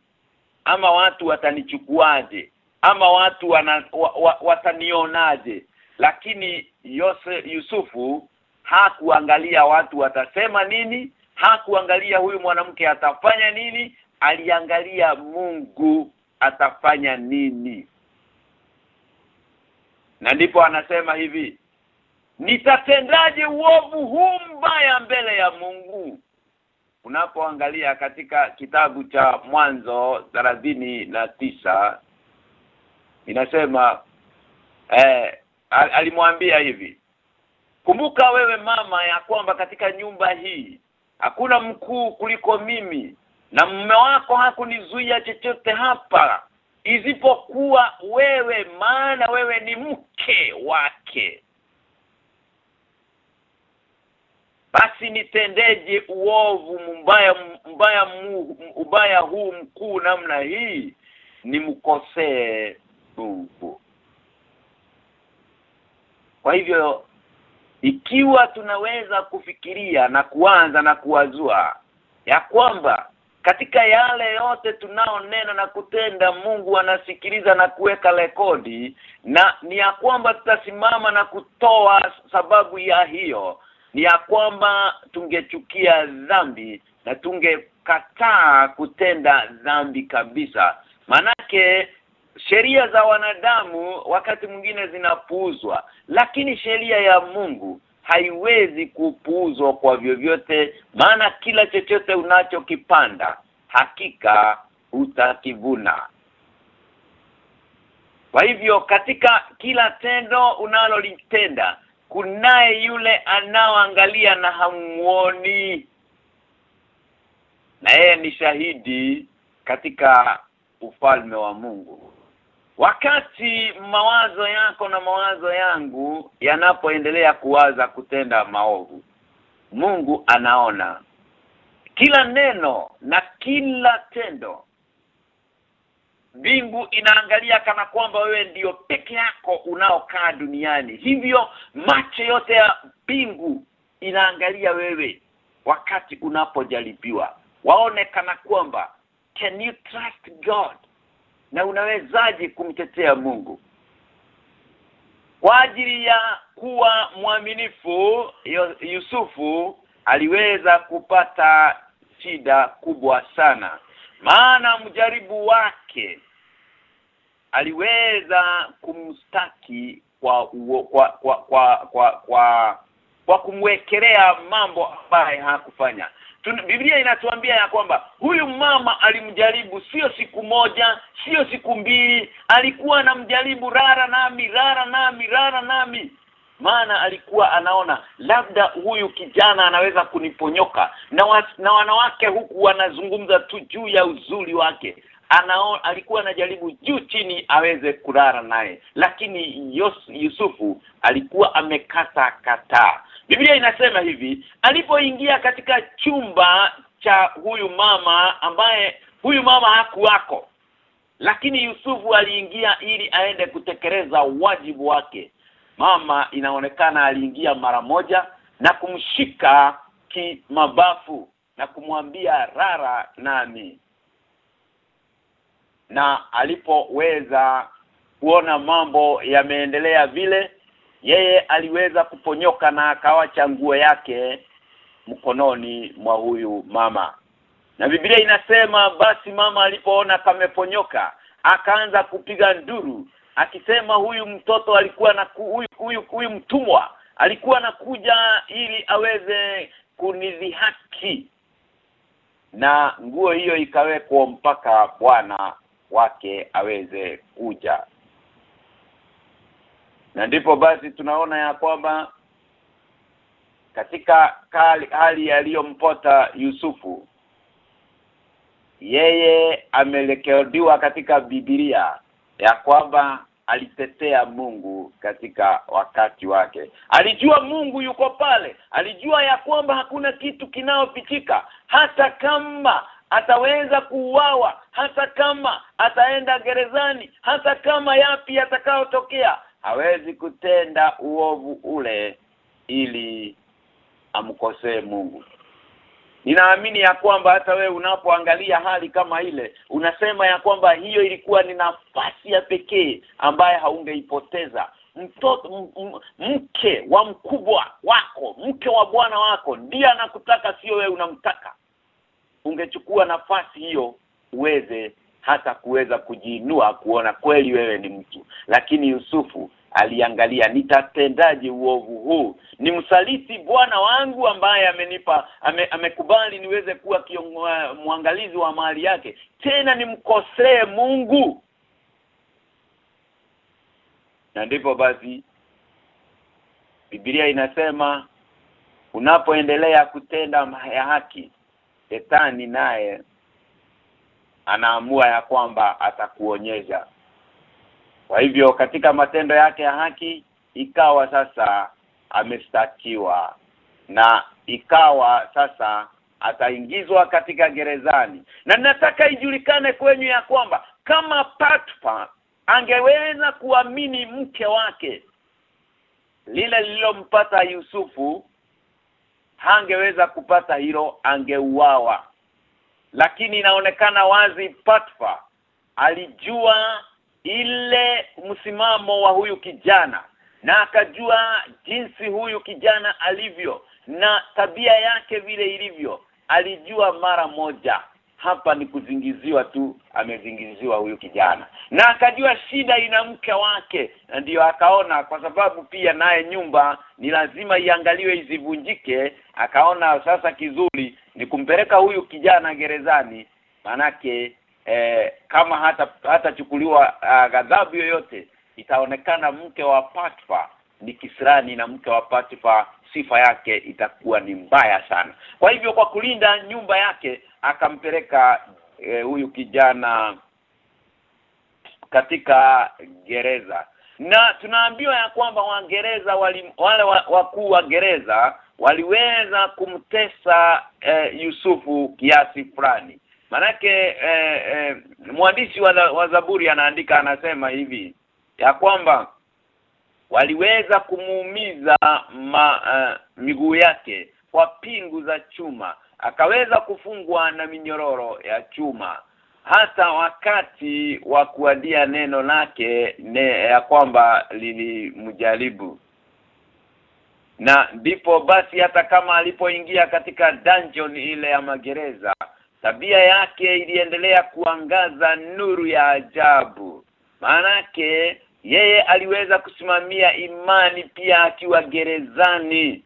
ama watu watanichukuaje ama watu wana, wa, wa, watanionaje. Lakini Yose, Yusufu hakuangalia watu watasema nini hakuangalia huyu mwanamke atafanya nini aliangalia Mungu atafanya nini na ndipo anasema hivi nitatendaje uovu huu mbaya mbele ya Mungu? Unapoangalia katika kitabu cha mwanzo na tisa inasema eh, alimwambia hivi kumbuka wewe mama ya kwamba katika nyumba hii hakuna mkuu kuliko mimi na mume wako hakunizuia chochote hapa isipokuwa wewe maana wewe ni mke wake. Basi nitendeje uovu mbaya mbaya ubaya huu mkuu namna hii? Nimkosee Mungu kwa hivyo ikiwa tunaweza kufikiria na kuanza na kuwazua ya kwamba katika yale yote tunaonena na kutenda Mungu anasikiliza na kuweka rekodi na ni ya kwamba tutasimama na kutoa sababu ya hiyo. Ni ya kwamba tungechukia dhambi na tungekataa kutenda dhambi kabisa. Manake sheria za wanadamu wakati mwingine zinapuuzwa lakini sheria ya Mungu haiwezi kupuuzwa kwa vyovyote maana kila chochote unachokipanda hakika utakivuna. Kwa hivyo katika kila tendo unalolitenda kunaye yule anaoangalia na hamuoni. Na yeye ni shahidi katika ufalme wa Mungu wakati mawazo yako na mawazo yangu yanapoendelea kuwaza kutenda maovu Mungu anaona. Kila neno na kila tendo bingu inaangalia kana kwamba wewe ndiyo peke yako unaokaa duniani. Hivyo macho yote ya bingu inaangalia wewe wakati unapojaribiwa. Waone kana kwamba can you trust God na unawezaje kumtetea Mungu? Kwa ajili ya kuwa mwaminifu Yusufu aliweza kupata shida kubwa sana. Maana mjaribu wake aliweza kumstaki kwa kwa kwa kwa kwa kwa, kwa kumwekelea mambo ambaye hakufanya Biblia inatuambia ya kwamba huyu mama alimjaribu sio siku moja, sio siku mbili, alikuwa anamjaribu rara nami, rara nami, rara nami. Maana alikuwa anaona labda huyu kijana anaweza kuniponyoka na wa, na wanawake huku wanazungumza tu juu ya uzuri wake. Anao, alikuwa anajaribu juu chini aweze kulala naye lakini Yusufu alikuwa amekata kataa Biblia inasema hivi alipoingia katika chumba cha huyu mama ambaye huyu mama hakuwako. Lakini Yusufu aliingia ili aende kutekeleza wajibu wake. Mama inaonekana aliingia mara moja na kumshika kimabafu na kumwambia rara nami. Na alipoweza kuona mambo yameendelea vile yeye aliweza kuponyoka na akawacha nguo yake mkononi mwa huyu mama. Na Biblia inasema basi mama alipoona kameponyoka akaanza kupiga nduru akisema huyu mtoto alikuwa na huyu huyu, huyu mtumwa alikuwa anakuja ili aweze kunidhihaki. Na nguo hiyo ikawekwa mpaka bwana wake aweze kuja na ndipo basi tunaona ya kwamba katika hali, hali aliyompota Yusufu yeye amelekeodiwa katika Biblia ya kwamba alitetea Mungu katika wakati wake. Alijua Mungu yuko pale. Alijua ya kwamba hakuna kitu kinaopichika hata kama ataweza kuuawa hata kama ataenda gerezani hata kama yapi yatakayotokea hawezi kutenda uovu ule ili amkosee Mungu. Ninaamini ya kwamba hata we unapoangalia hali kama ile unasema ya kwamba hiyo ilikuwa ni nafasi ya pekee ambaye haungeipoteza. Mtoto mke wa mkubwa wako mke wa bwana wako ndiye anakutaka sio we unamtaka. Ungechukua nafasi hiyo uweze hata kuweza kujiinua kuona kweli wewe ni mtu. Lakini Yusufu aliangalia nitatendaje uovu huu? Ni msaliti bwana wangu ambaye amenipa ame, amekubali niweze kuwa mwangalizi wa mali yake. Tena nimkosee Mungu. Na ndipo basi Biblia inasema unapoendelea kutenda ya haki Shetani naye anaamua ya kwamba atakuonyesha. Kwa hivyo katika matendo yake ya haki ikawa sasa amestakiwa na ikawa sasa ataingizwa katika gerezani. Na nataka ijulikane kwenyu ya kwamba kama Patpa angeweza kuamini mke wake lile lilompata Yusufu hangeweza kupata hilo angeuawa lakini inaonekana wazi Patfa alijua ile msimamo wa huyu kijana na akajua jinsi huyu kijana alivyo na tabia yake vile ilivyo. Alijua mara moja hapa ni kuzingiziwa tu amezingiziwa huyu kijana. Na akajua shida ina mke wake na ndiyo akaona kwa sababu pia naye nyumba ni lazima iangaliwe izivunjike akaona sasa kizuri ni kumpeleka huyu kijana gerezani manake eh, kama hata hatachukuliwa uh, ghadhabu yoyote itaonekana mke wa Patfa ni kisirani na mke wa Patfa sifa yake itakuwa ni mbaya sana. Kwa hivyo kwa kulinda nyumba yake akampeleka e, huyu kijana katika gereza. Na tunaambiwa ya kwamba Waingereza wale wakuu wa gereza waliweza kumtesa e, Yusufu kiasi fulani. Manake e, e, mwandishi wa, wa Zaburi anaandika anasema hivi ya kwamba waliweza kumuumiza ma, uh, miguu yake kwa pingu za chuma akaweza kufungwa na minyororo ya chuma hata wakati wa kuadia neno lake ne, ya kwamba lilimjaribu na ndipo basi hata kama alipoingia katika dungeon ile ya magereza tabia yake iliendelea kuangaza nuru ya ajabu. Maanake yeye aliweza kusimamia imani pia akiwa gerezani.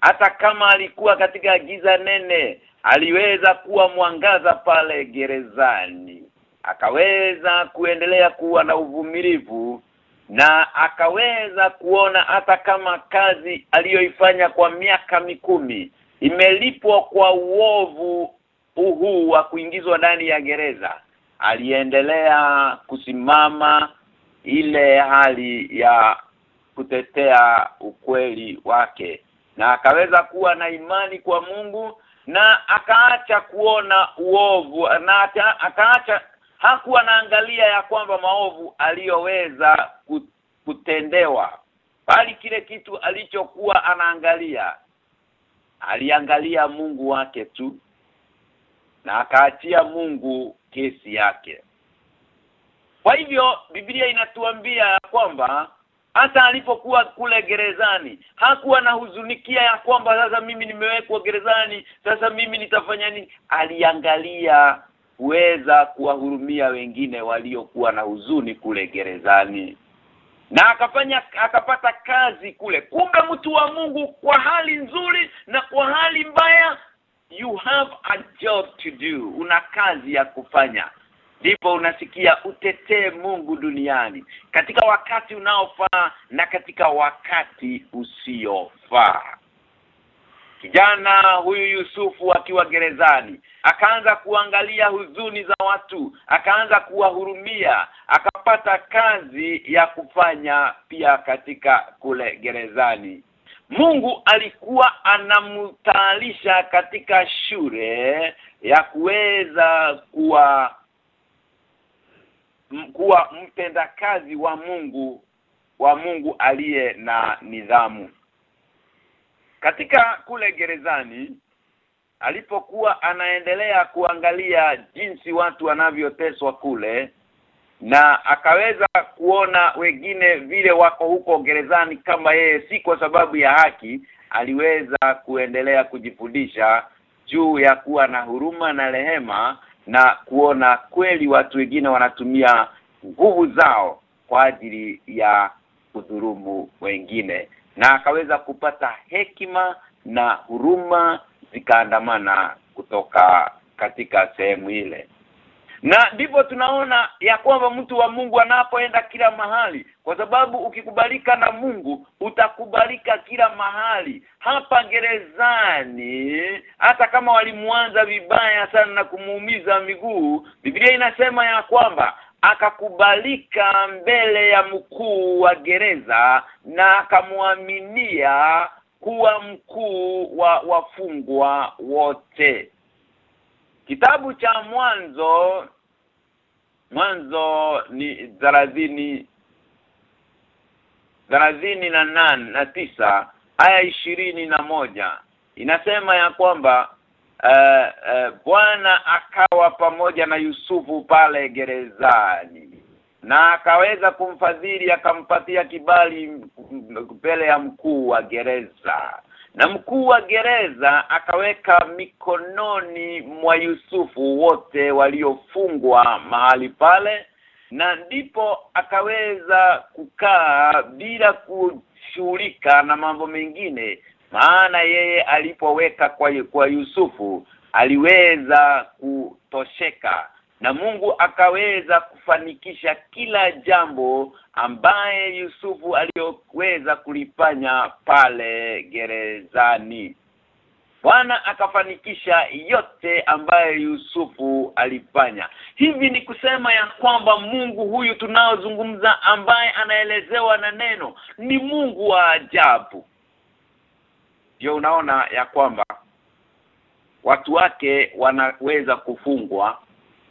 Hata kama alikuwa katika giza nene aliweza kuwa mwangaza pale gerezani. Akaweza kuendelea kuwa na uvumilivu na akaweza kuona hata kama kazi aliyoifanya kwa miaka mikumi imelipwa kwa uovu huu wa kuingizwa ndani ya gereza aliendelea kusimama ile hali ya kutetea ukweli wake na akaweza kuwa na imani kwa Mungu na akaacha kuona uovu na akaacha hakuwa naangalia ya kwamba maovu aliyoweza kutendewa bali kile kitu alichokuwa anaangalia aliangalia Mungu wake tu na akaachia Mungu kesi yake. Kwa hivyo Biblia inatuambia ya kwamba hata alipokuwa kule gerezani hakuwa na huzunikia ya kwamba sasa mimi nimewekwa gerezani sasa mimi nitafanya nini? Aliangalia kuweza kuwahurumia wengine waliokuwa na huzuni kule gerezani. Na akafanya akapata kazi kule. Kumbe mtu wa Mungu kwa hali nzuri na kwa hali mbaya you have a job to do. Una kazi ya kufanya. Ndipo unasikia utetee Mungu duniani. Katika wakati unaofaa na katika wakati usiofaa kijana huyu Yusufu akiwa gerezani akaanza kuangalia huzuni za watu akaanza kuwahurumia akapata kazi ya kufanya pia katika kule gerezani. Mungu alikuwa anamtaalisha katika shule ya kuweza kuwa kuwa mtendakazi wa Mungu wa Mungu aliye na nidhamu katika kule gerezani alipokuwa anaendelea kuangalia jinsi watu wanavyoteswa kule na akaweza kuona wengine vile wako huko gerezani kama yeye si kwa sababu ya haki aliweza kuendelea kujifundisha juu ya kuwa na huruma na rehema na kuona kweli watu wengine wanatumia nguvu zao kwa ajili ya kudhurumu wengine na akaweza kupata hekima na huruma zikaandamana kutoka katika sehemu ile. Na ndivyo tunaona ya kwamba mtu wa Mungu anapoenda kila mahali kwa sababu ukikubalika na Mungu utakubalika kila mahali. Hapa gerezani hata kama walimuanza vibaya sana na kumuumiza miguu Biblia inasema ya kwamba akakubalika mbele ya mkuu wa gereza na akamwaminia kuwa mkuu wa wafungwa wote. Kitabu cha mwanzo mwanzo ni thelathini thelathini na nane na tisa aya ishirini na moja. Inasema ya kwamba uh, uh, Bwana akawa pamoja na Yusufu pale gerezani. Na akaweza kumfadhili akampatia kibali mbele ya mkuu wa gereza. Na mkuu wa gereza akaweka mikononi mwa Yusufu wote waliofungwa mahali pale. Na ndipo akaweza kukaa bila kushughulika na mambo mengine maana yeye alipoweka kwa kwa Yusufu aliweza kutosheka na Mungu akaweza kufanikisha kila jambo ambaye Yusufu aliyoweza kulifanya pale gerezani. Bwana akafanikisha yote ambaye Yusufu alifanya. Hivi ni kusema ya kwamba Mungu huyu tunaozungumza ambaye anaelezewa na neno ni Mungu wa ajabu. Ndio unaona ya kwamba watu wake wanaweza kufungwa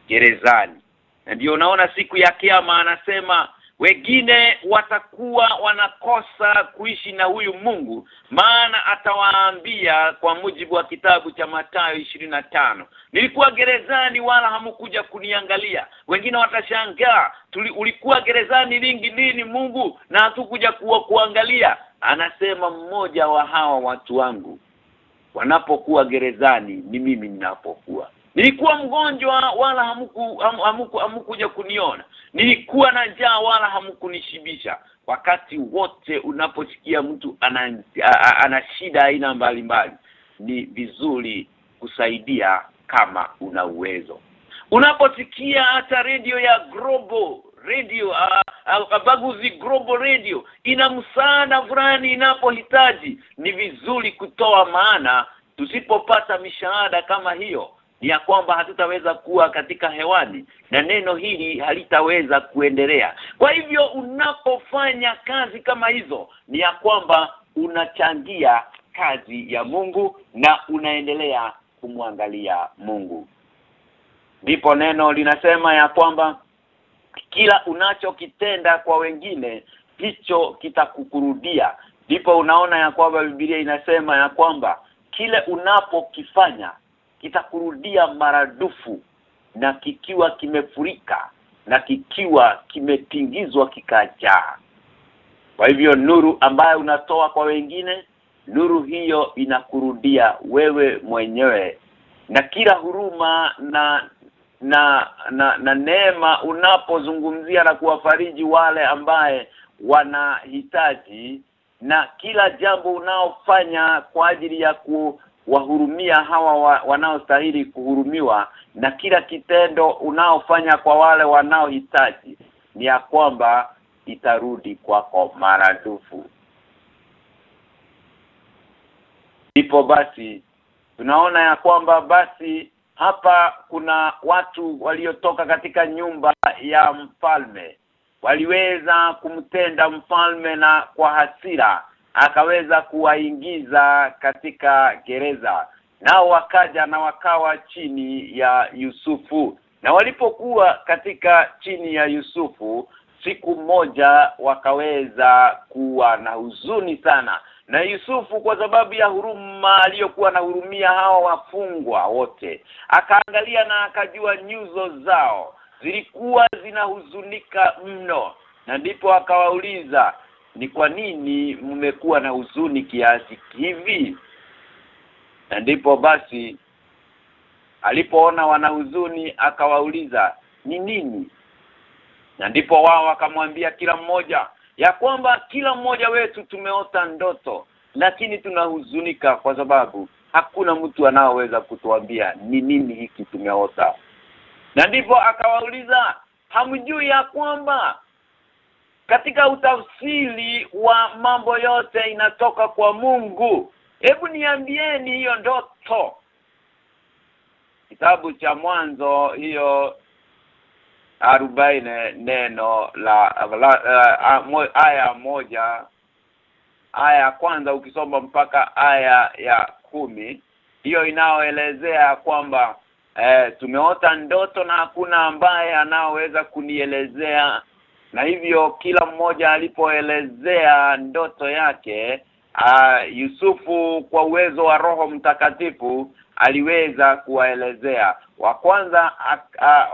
gerezani. Na ndio unaona siku ya kiyama anasema wengine watakuwa wanakosa kuishi na huyu Mungu maana atawaambia kwa mujibu wa kitabu cha Mathayo tano nilikuwa gerezani wala hamkuja kuniangalia. Wengine watashangaa ulikuwa gerezani lingi lini Mungu? Na hatukuja kuwa kuangalia anasema mmoja wa hawa watu wangu wanapokuwa gerezani ni mimi ninapokuwa Nilikuwa mgonjwa wala hamku hamku hamkuja kuniona. Nilikuwa na njaa wala hamkunishibisha. Wakati wote unaposikia mtu ana, ana shida aina mbalimbali ni vizuri kusaidia kama una uwezo. Unaposikia hata redio ya Global radio uh, Abaguzi Global Radio ina msaada fulani inapohitaji ni vizuri kutoa maana tusipopata mishahada kama hiyo ni ya kwamba hatutaweza kuwa katika hewani na neno hili halitaweza kuendelea. Kwa hivyo unapofanya kazi kama hizo ni ya kwamba unachangia kazi ya Mungu na unaendelea kumwangalia Mungu. Ndipo neno linasema ya kwamba kila unachokitenda kwa wengine hicho kitakukurudia. Ndipo unaona ya kwamba Biblia inasema ya kwamba kile unapokifanya kitakurudia maradufu na kikiwa kimefurika na kikiwa kimetingizwa kikajaa kwa hivyo nuru ambayo unatoa kwa wengine nuru hiyo inakurudia wewe mwenyewe na kila huruma na na na, na neema unapozungumzia na kuwafariji wale ambaye wanahitaji na kila jambo unaofanya kwa ajili ya kuwahurumia hawa wa, wanaostahili kuhurumiwa na kila kitendo unaofanya kwa wale wanaohitaji ni ya kwamba itarudi kwako maradufu ipo basi tunaona ya kwamba basi hapa kuna watu waliotoka katika nyumba ya mfalme. Waliweza kumtenda mfalme na kwa hasira akaweza kuwaingiza katika gereza. Nao wakaja na wakawa chini ya Yusufu. Na walipokuwa katika chini ya Yusufu siku moja wakaweza kuwa na huzuni sana na Yusufu kwa sababu ya huruma aliyokuwa anahurumia hawa wafungwa wote. Akaangalia na akajua nyuzo zao zilikuwa zinahuzunika mno. Na ndipo akawauliza ni kwa nini mmekuwa na huzuni kiasi hivi? Na ndipo basi alipoona wana huzuni akawauliza ni nini? Na ndipo wao wakamwambia kila mmoja ya kwamba kila mmoja wetu tumeota ndoto lakini tunahuzunika kwa sababu hakuna mtu anaoweza kutuambia ni nini hiki tumeota. Na ndipo akawauliza hamjui ya kwamba katika utafsiri wa mambo yote inatoka kwa Mungu? Hebu niambieni hiyo ndoto. Kitabu cha mwanzo hiyo arobaini neno la, uh, aya moja aya ya kwanza ukisoma mpaka aya ya kumi hiyo inaoelezea kwamba eh, tumeota ndoto na hakuna ambaye anaoweza kunielezea. Na hivyo kila mmoja alipoelezea ndoto yake uh, Yusufu kwa uwezo wa Roho Mtakatifu aliweza kuwaelezea. Wa kwanza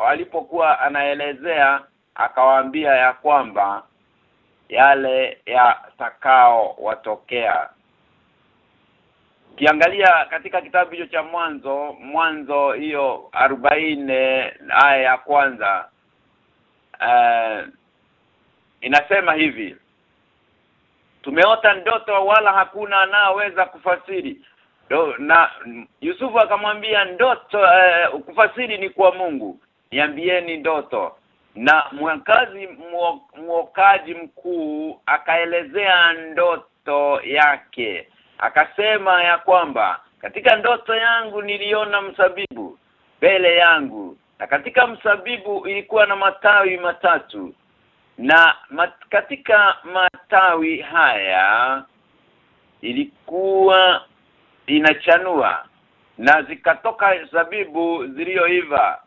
alipokuwa anaelezea akawaambia ya kwamba yale yatakao watokea. Kiangalia katika kitabu hicho cha mwanzo mwanzo hiyo arobaini aya ya kwanza uh, inasema hivi tumeota ndoto wala hakuna anaoweza kufasiri Do, na Yusufu akamwambia ndoto eh, kufasiri ni kwa Mungu. Niambieni ndoto. Na mwakazi mwokaji mkuu akaelezea ndoto yake. Akasema ya kwamba katika ndoto yangu niliona msabibu mbele yangu. Na katika msabibu ilikuwa na matawi matatu. Na mat, katika matawi haya ilikuwa inachanua na zikatoka zabibu ziliyoiva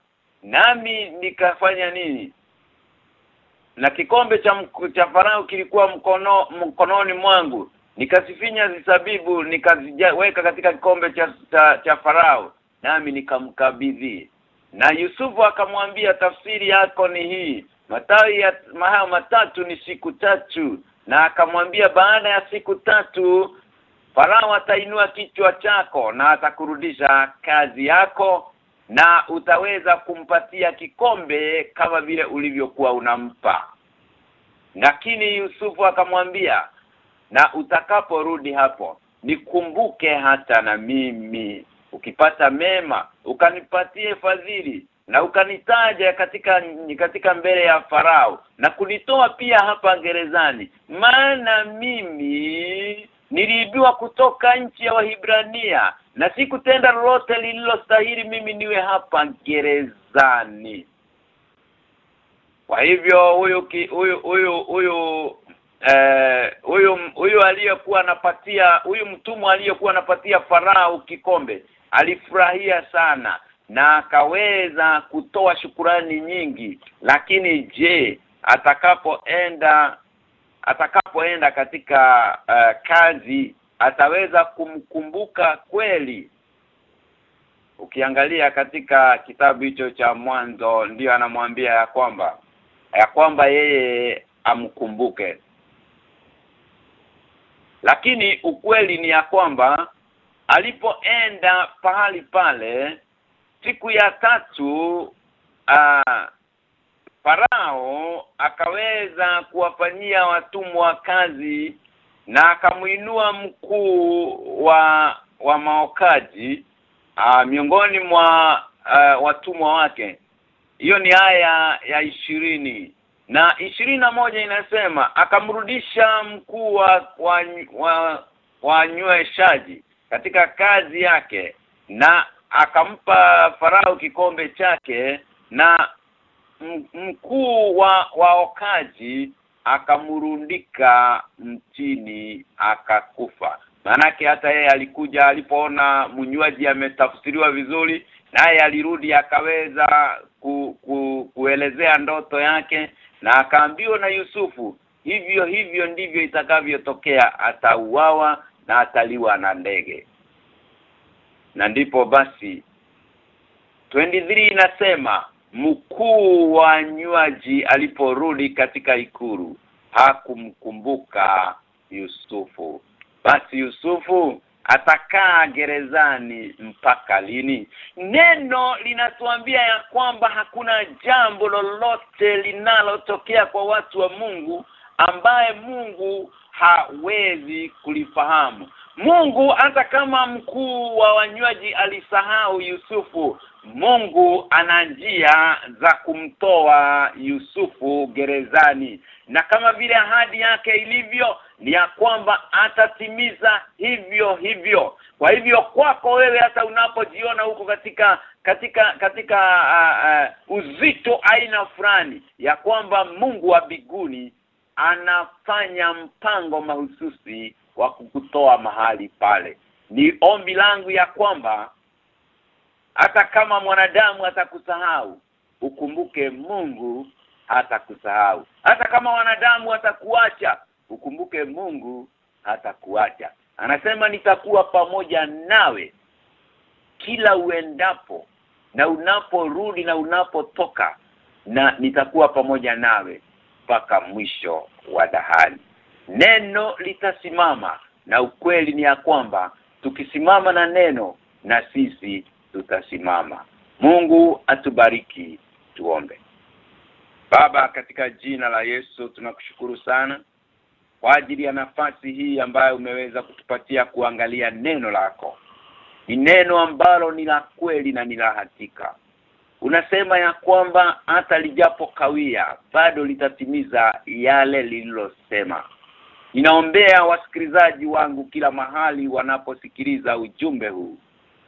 nami nikafanya nini? Na kikombe cha cha farao kilikuwa mkono mkononi mwangu. Nikasifinya zisabibu nikaziweka katika kikombe cha, cha cha farao nami nikamkabidhi. Na Yusufu akamwambia tafsiri yako ni hii. Matawi ya mahao matatu ni siku tatu. Na akamwambia baada ya siku tatu Farao atainua kichwa chako na atakurudisha kazi yako na utaweza kumpatia kikombe kama vile ulivyokuwa unampa. Lakini Yusufu akamwambia na utakaporudi hapo nikumbuke hata na mimi ukipata mema ukanipatie fadhili na ukanitaja katika katika mbele ya farao na kunitoa pia hapa gerezani maana mimi niliibiwa kutoka nchi ya Wahibrania na sikutenda lolote lililostahili mimi niwe hapa gerezani. Kwa hivyo huyu huyu huyu huyu eh huyu huyu aliyekuwa anapatia huyu mtumwa aliyekuwa anapatia farao kikombe alifurahia sana na akaweza kutoa shukurani nyingi. Lakini je atakapoenda atakapoenda katika uh, kazi ataweza kumkumbuka kweli. Ukiangalia katika kitabu hicho cha mwanzo ndiyo anamwambia ya kwamba ya kwamba yeye amkumbuke. Lakini ukweli ni ya kwamba alipoenda pahali pale siku ya tatu uh, Farao akaweza kuwafanyia watumwa kazi na akamuinua mkuu wa wa maokaji aa, miongoni mwa aa, watumwa wake. Hiyo ni haya ya ishirini. Na ishirini na moja inasema akamrudisha mkuu wa wa, wa, wa nyweshaji katika kazi yake na akampa farao kikombe chake na mkuu wa waokaji akamrundika mchini akakufa. Manake hata yeye alikuja alipoona mnywaji ametafsiriwa vizuri naye alirudi akaweza ku, ku, kuelezea ndoto yake na akaambiwa na Yusufu hivyo hivyo ndivyo itakavyotokea atauawa na ataliwa na ndege. Na ndipo basi 23 inasema mkuu wa nywaji aliporudi katika ikuru hakumkumbuka Yusufu. Basi Yusufu atakaa gerezani mpaka lini? Neno linatuambia ya kwamba hakuna jambo lolote linalotokea kwa watu wa Mungu ambaye Mungu hawezi kulifahamu Mungu hata kama mkuu wa wanywaji alisahau Yusufu Mungu ana njia za kumtoa Yusufu gerezani. Na kama vile ahadi yake ilivyo ni ya kwamba atatimiza hivyo hivyo. Kwa hivyo kwako wewe hata unapojiona huko katika katika katika uh, uh, uzito aina fulani ya kwamba Mungu wa biguni anafanya mpango mahususi wa kukutoa mahali pale. Ni ombi langu ya kwamba hata kama mwanadamu atakusahau ukumbuke Mungu hatakusahau. Hata kama wanadamu watakuacha ukumbuke Mungu hatakuacha. Anasema nitakuwa pamoja nawe kila uendapo na unaporudi na unapotoka na nitakuwa pamoja nawe mpaka mwisho wa dahari neno litasimama na ukweli ni ya kwamba tukisimama na neno na sisi tutasimama. Mungu atubariki tuombe. Baba katika jina la Yesu tunakushukuru sana kwa ajili ya nafasi hii ambayo umeweza kutupatia kuangalia neno lako. Ni neno ambalo ni la kweli na ni la hakika. Unasema ya kwamba hata lijapo kawia bado litatimiza yale lililosema ninaombea wasikilizaji wangu kila mahali wanaposikiliza ujumbe huu.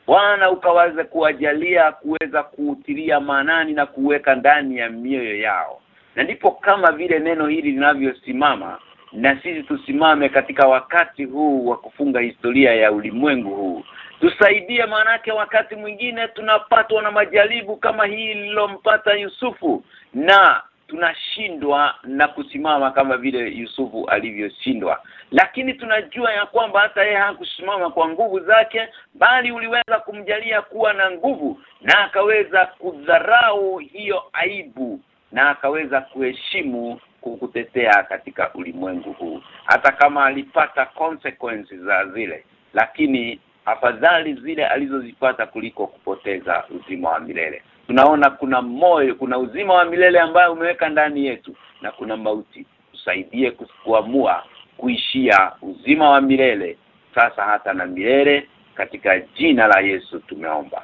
Bwana ukaweze kuwajalia kuweza kuutilia maanani na kuweka ndani ya mioyo yao. Na ndipo kama vile neno hili linavyosimama na sisi tusimame katika wakati huu wa kufunga historia ya ulimwengu huu. Tusaidie manake wakati mwingine tunapatwa na majaribu kama hii lilompata Yusufu na tunashindwa na kusimama kama vile Yusufu alivyoshindwa lakini tunajua ya kwamba hata yeye hakusimama kwa nguvu zake bali uliweza kumjalia kuwa na nguvu na akaweza kudharau hiyo aibu na akaweza kuheshimu kukutetea katika ulimwengu huu hata kama alipata consequences za zile. Lakini afadhali zile alizozipata kuliko kupoteza uzima wa milele tunaona kuna moyo kuna uzima wa milele ambayo umeweka ndani yetu na kuna mauti. Tusaidie kuamua kuishia uzima wa milele sasa hata na milele. Katika jina la Yesu tumeomba.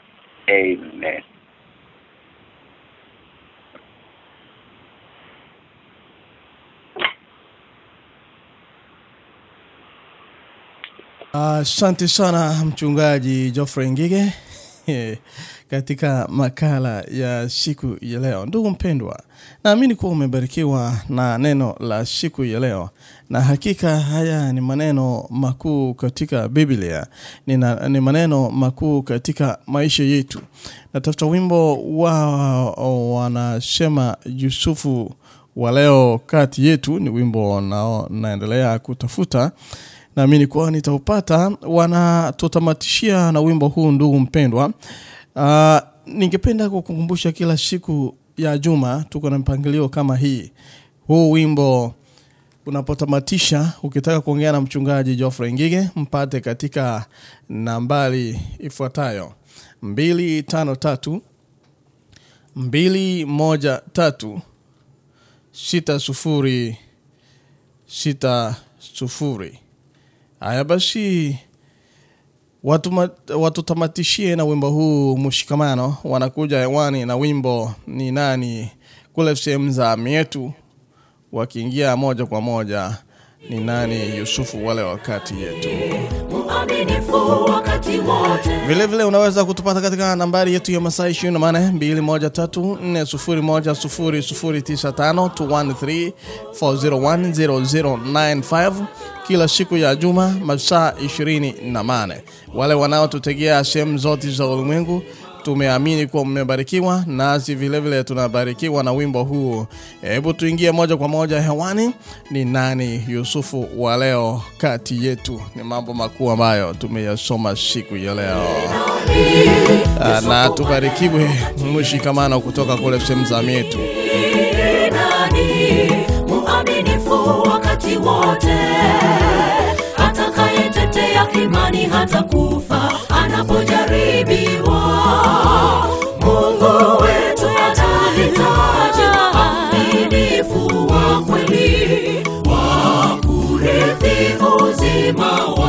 Amen. Asante uh, sana mchungaji Geoffrey Ngige katika makala ya siku ya leo. Ndugu mpendwa, naamini kuwa umebarikiwa na neno la siku ya leo. Na hakika haya ni maneno makuu katika Biblia. Ni, na, ni maneno makuu katika maisha yetu. Natafuta wimbo wa wanasema Yusufu wa leo kati yetu ni wimbo nao naendelea kutafuta naamini kuwa nitaupata. Wanatotamatishia na wimbo huu ndugu mpendwa. Uh, ningependa kukukumbusha kila siku ya juma tuko na mpangilio kama hii. Huu wimbo unapotamatisha ukitaka kuongea na mchungaji Geoffrey Ngige mpate katika nambari ifuatayo. 253 213 sita sufuri. Sita sufuri Haya basi watu watutamatishie na wimbo huu mshikamano. Wanakuja hewani na wimbo ni nani? Kule sehemu za mietu wakiingia moja kwa moja ni nani Yusufu wale wakati yetu? Vilevile vile vile unaweza kutupata katika nambari yetu ya masaa 28 213 40095 kila siku ya juma masaa 28 wale wanaotutegea sehemu zote za ulimwengu tumeamini kuwa mmebarikiwa nasi vile vile tunabarikiwa na wimbo huu. Hebu tuingie moja kwa moja hewani. Ni nani yusufu wa leo kati yetu? Ni mambo makuu ambayo tumeyasoma siku ya leo. Ah, na tubarikiwe mshikamano kutoka kule sehemu za mietu. Wote atakayetetea imani hata kufa anapojaribiwa. Mungu wetu atahitaji waaminifu wa kweli wa kurithi uzima wa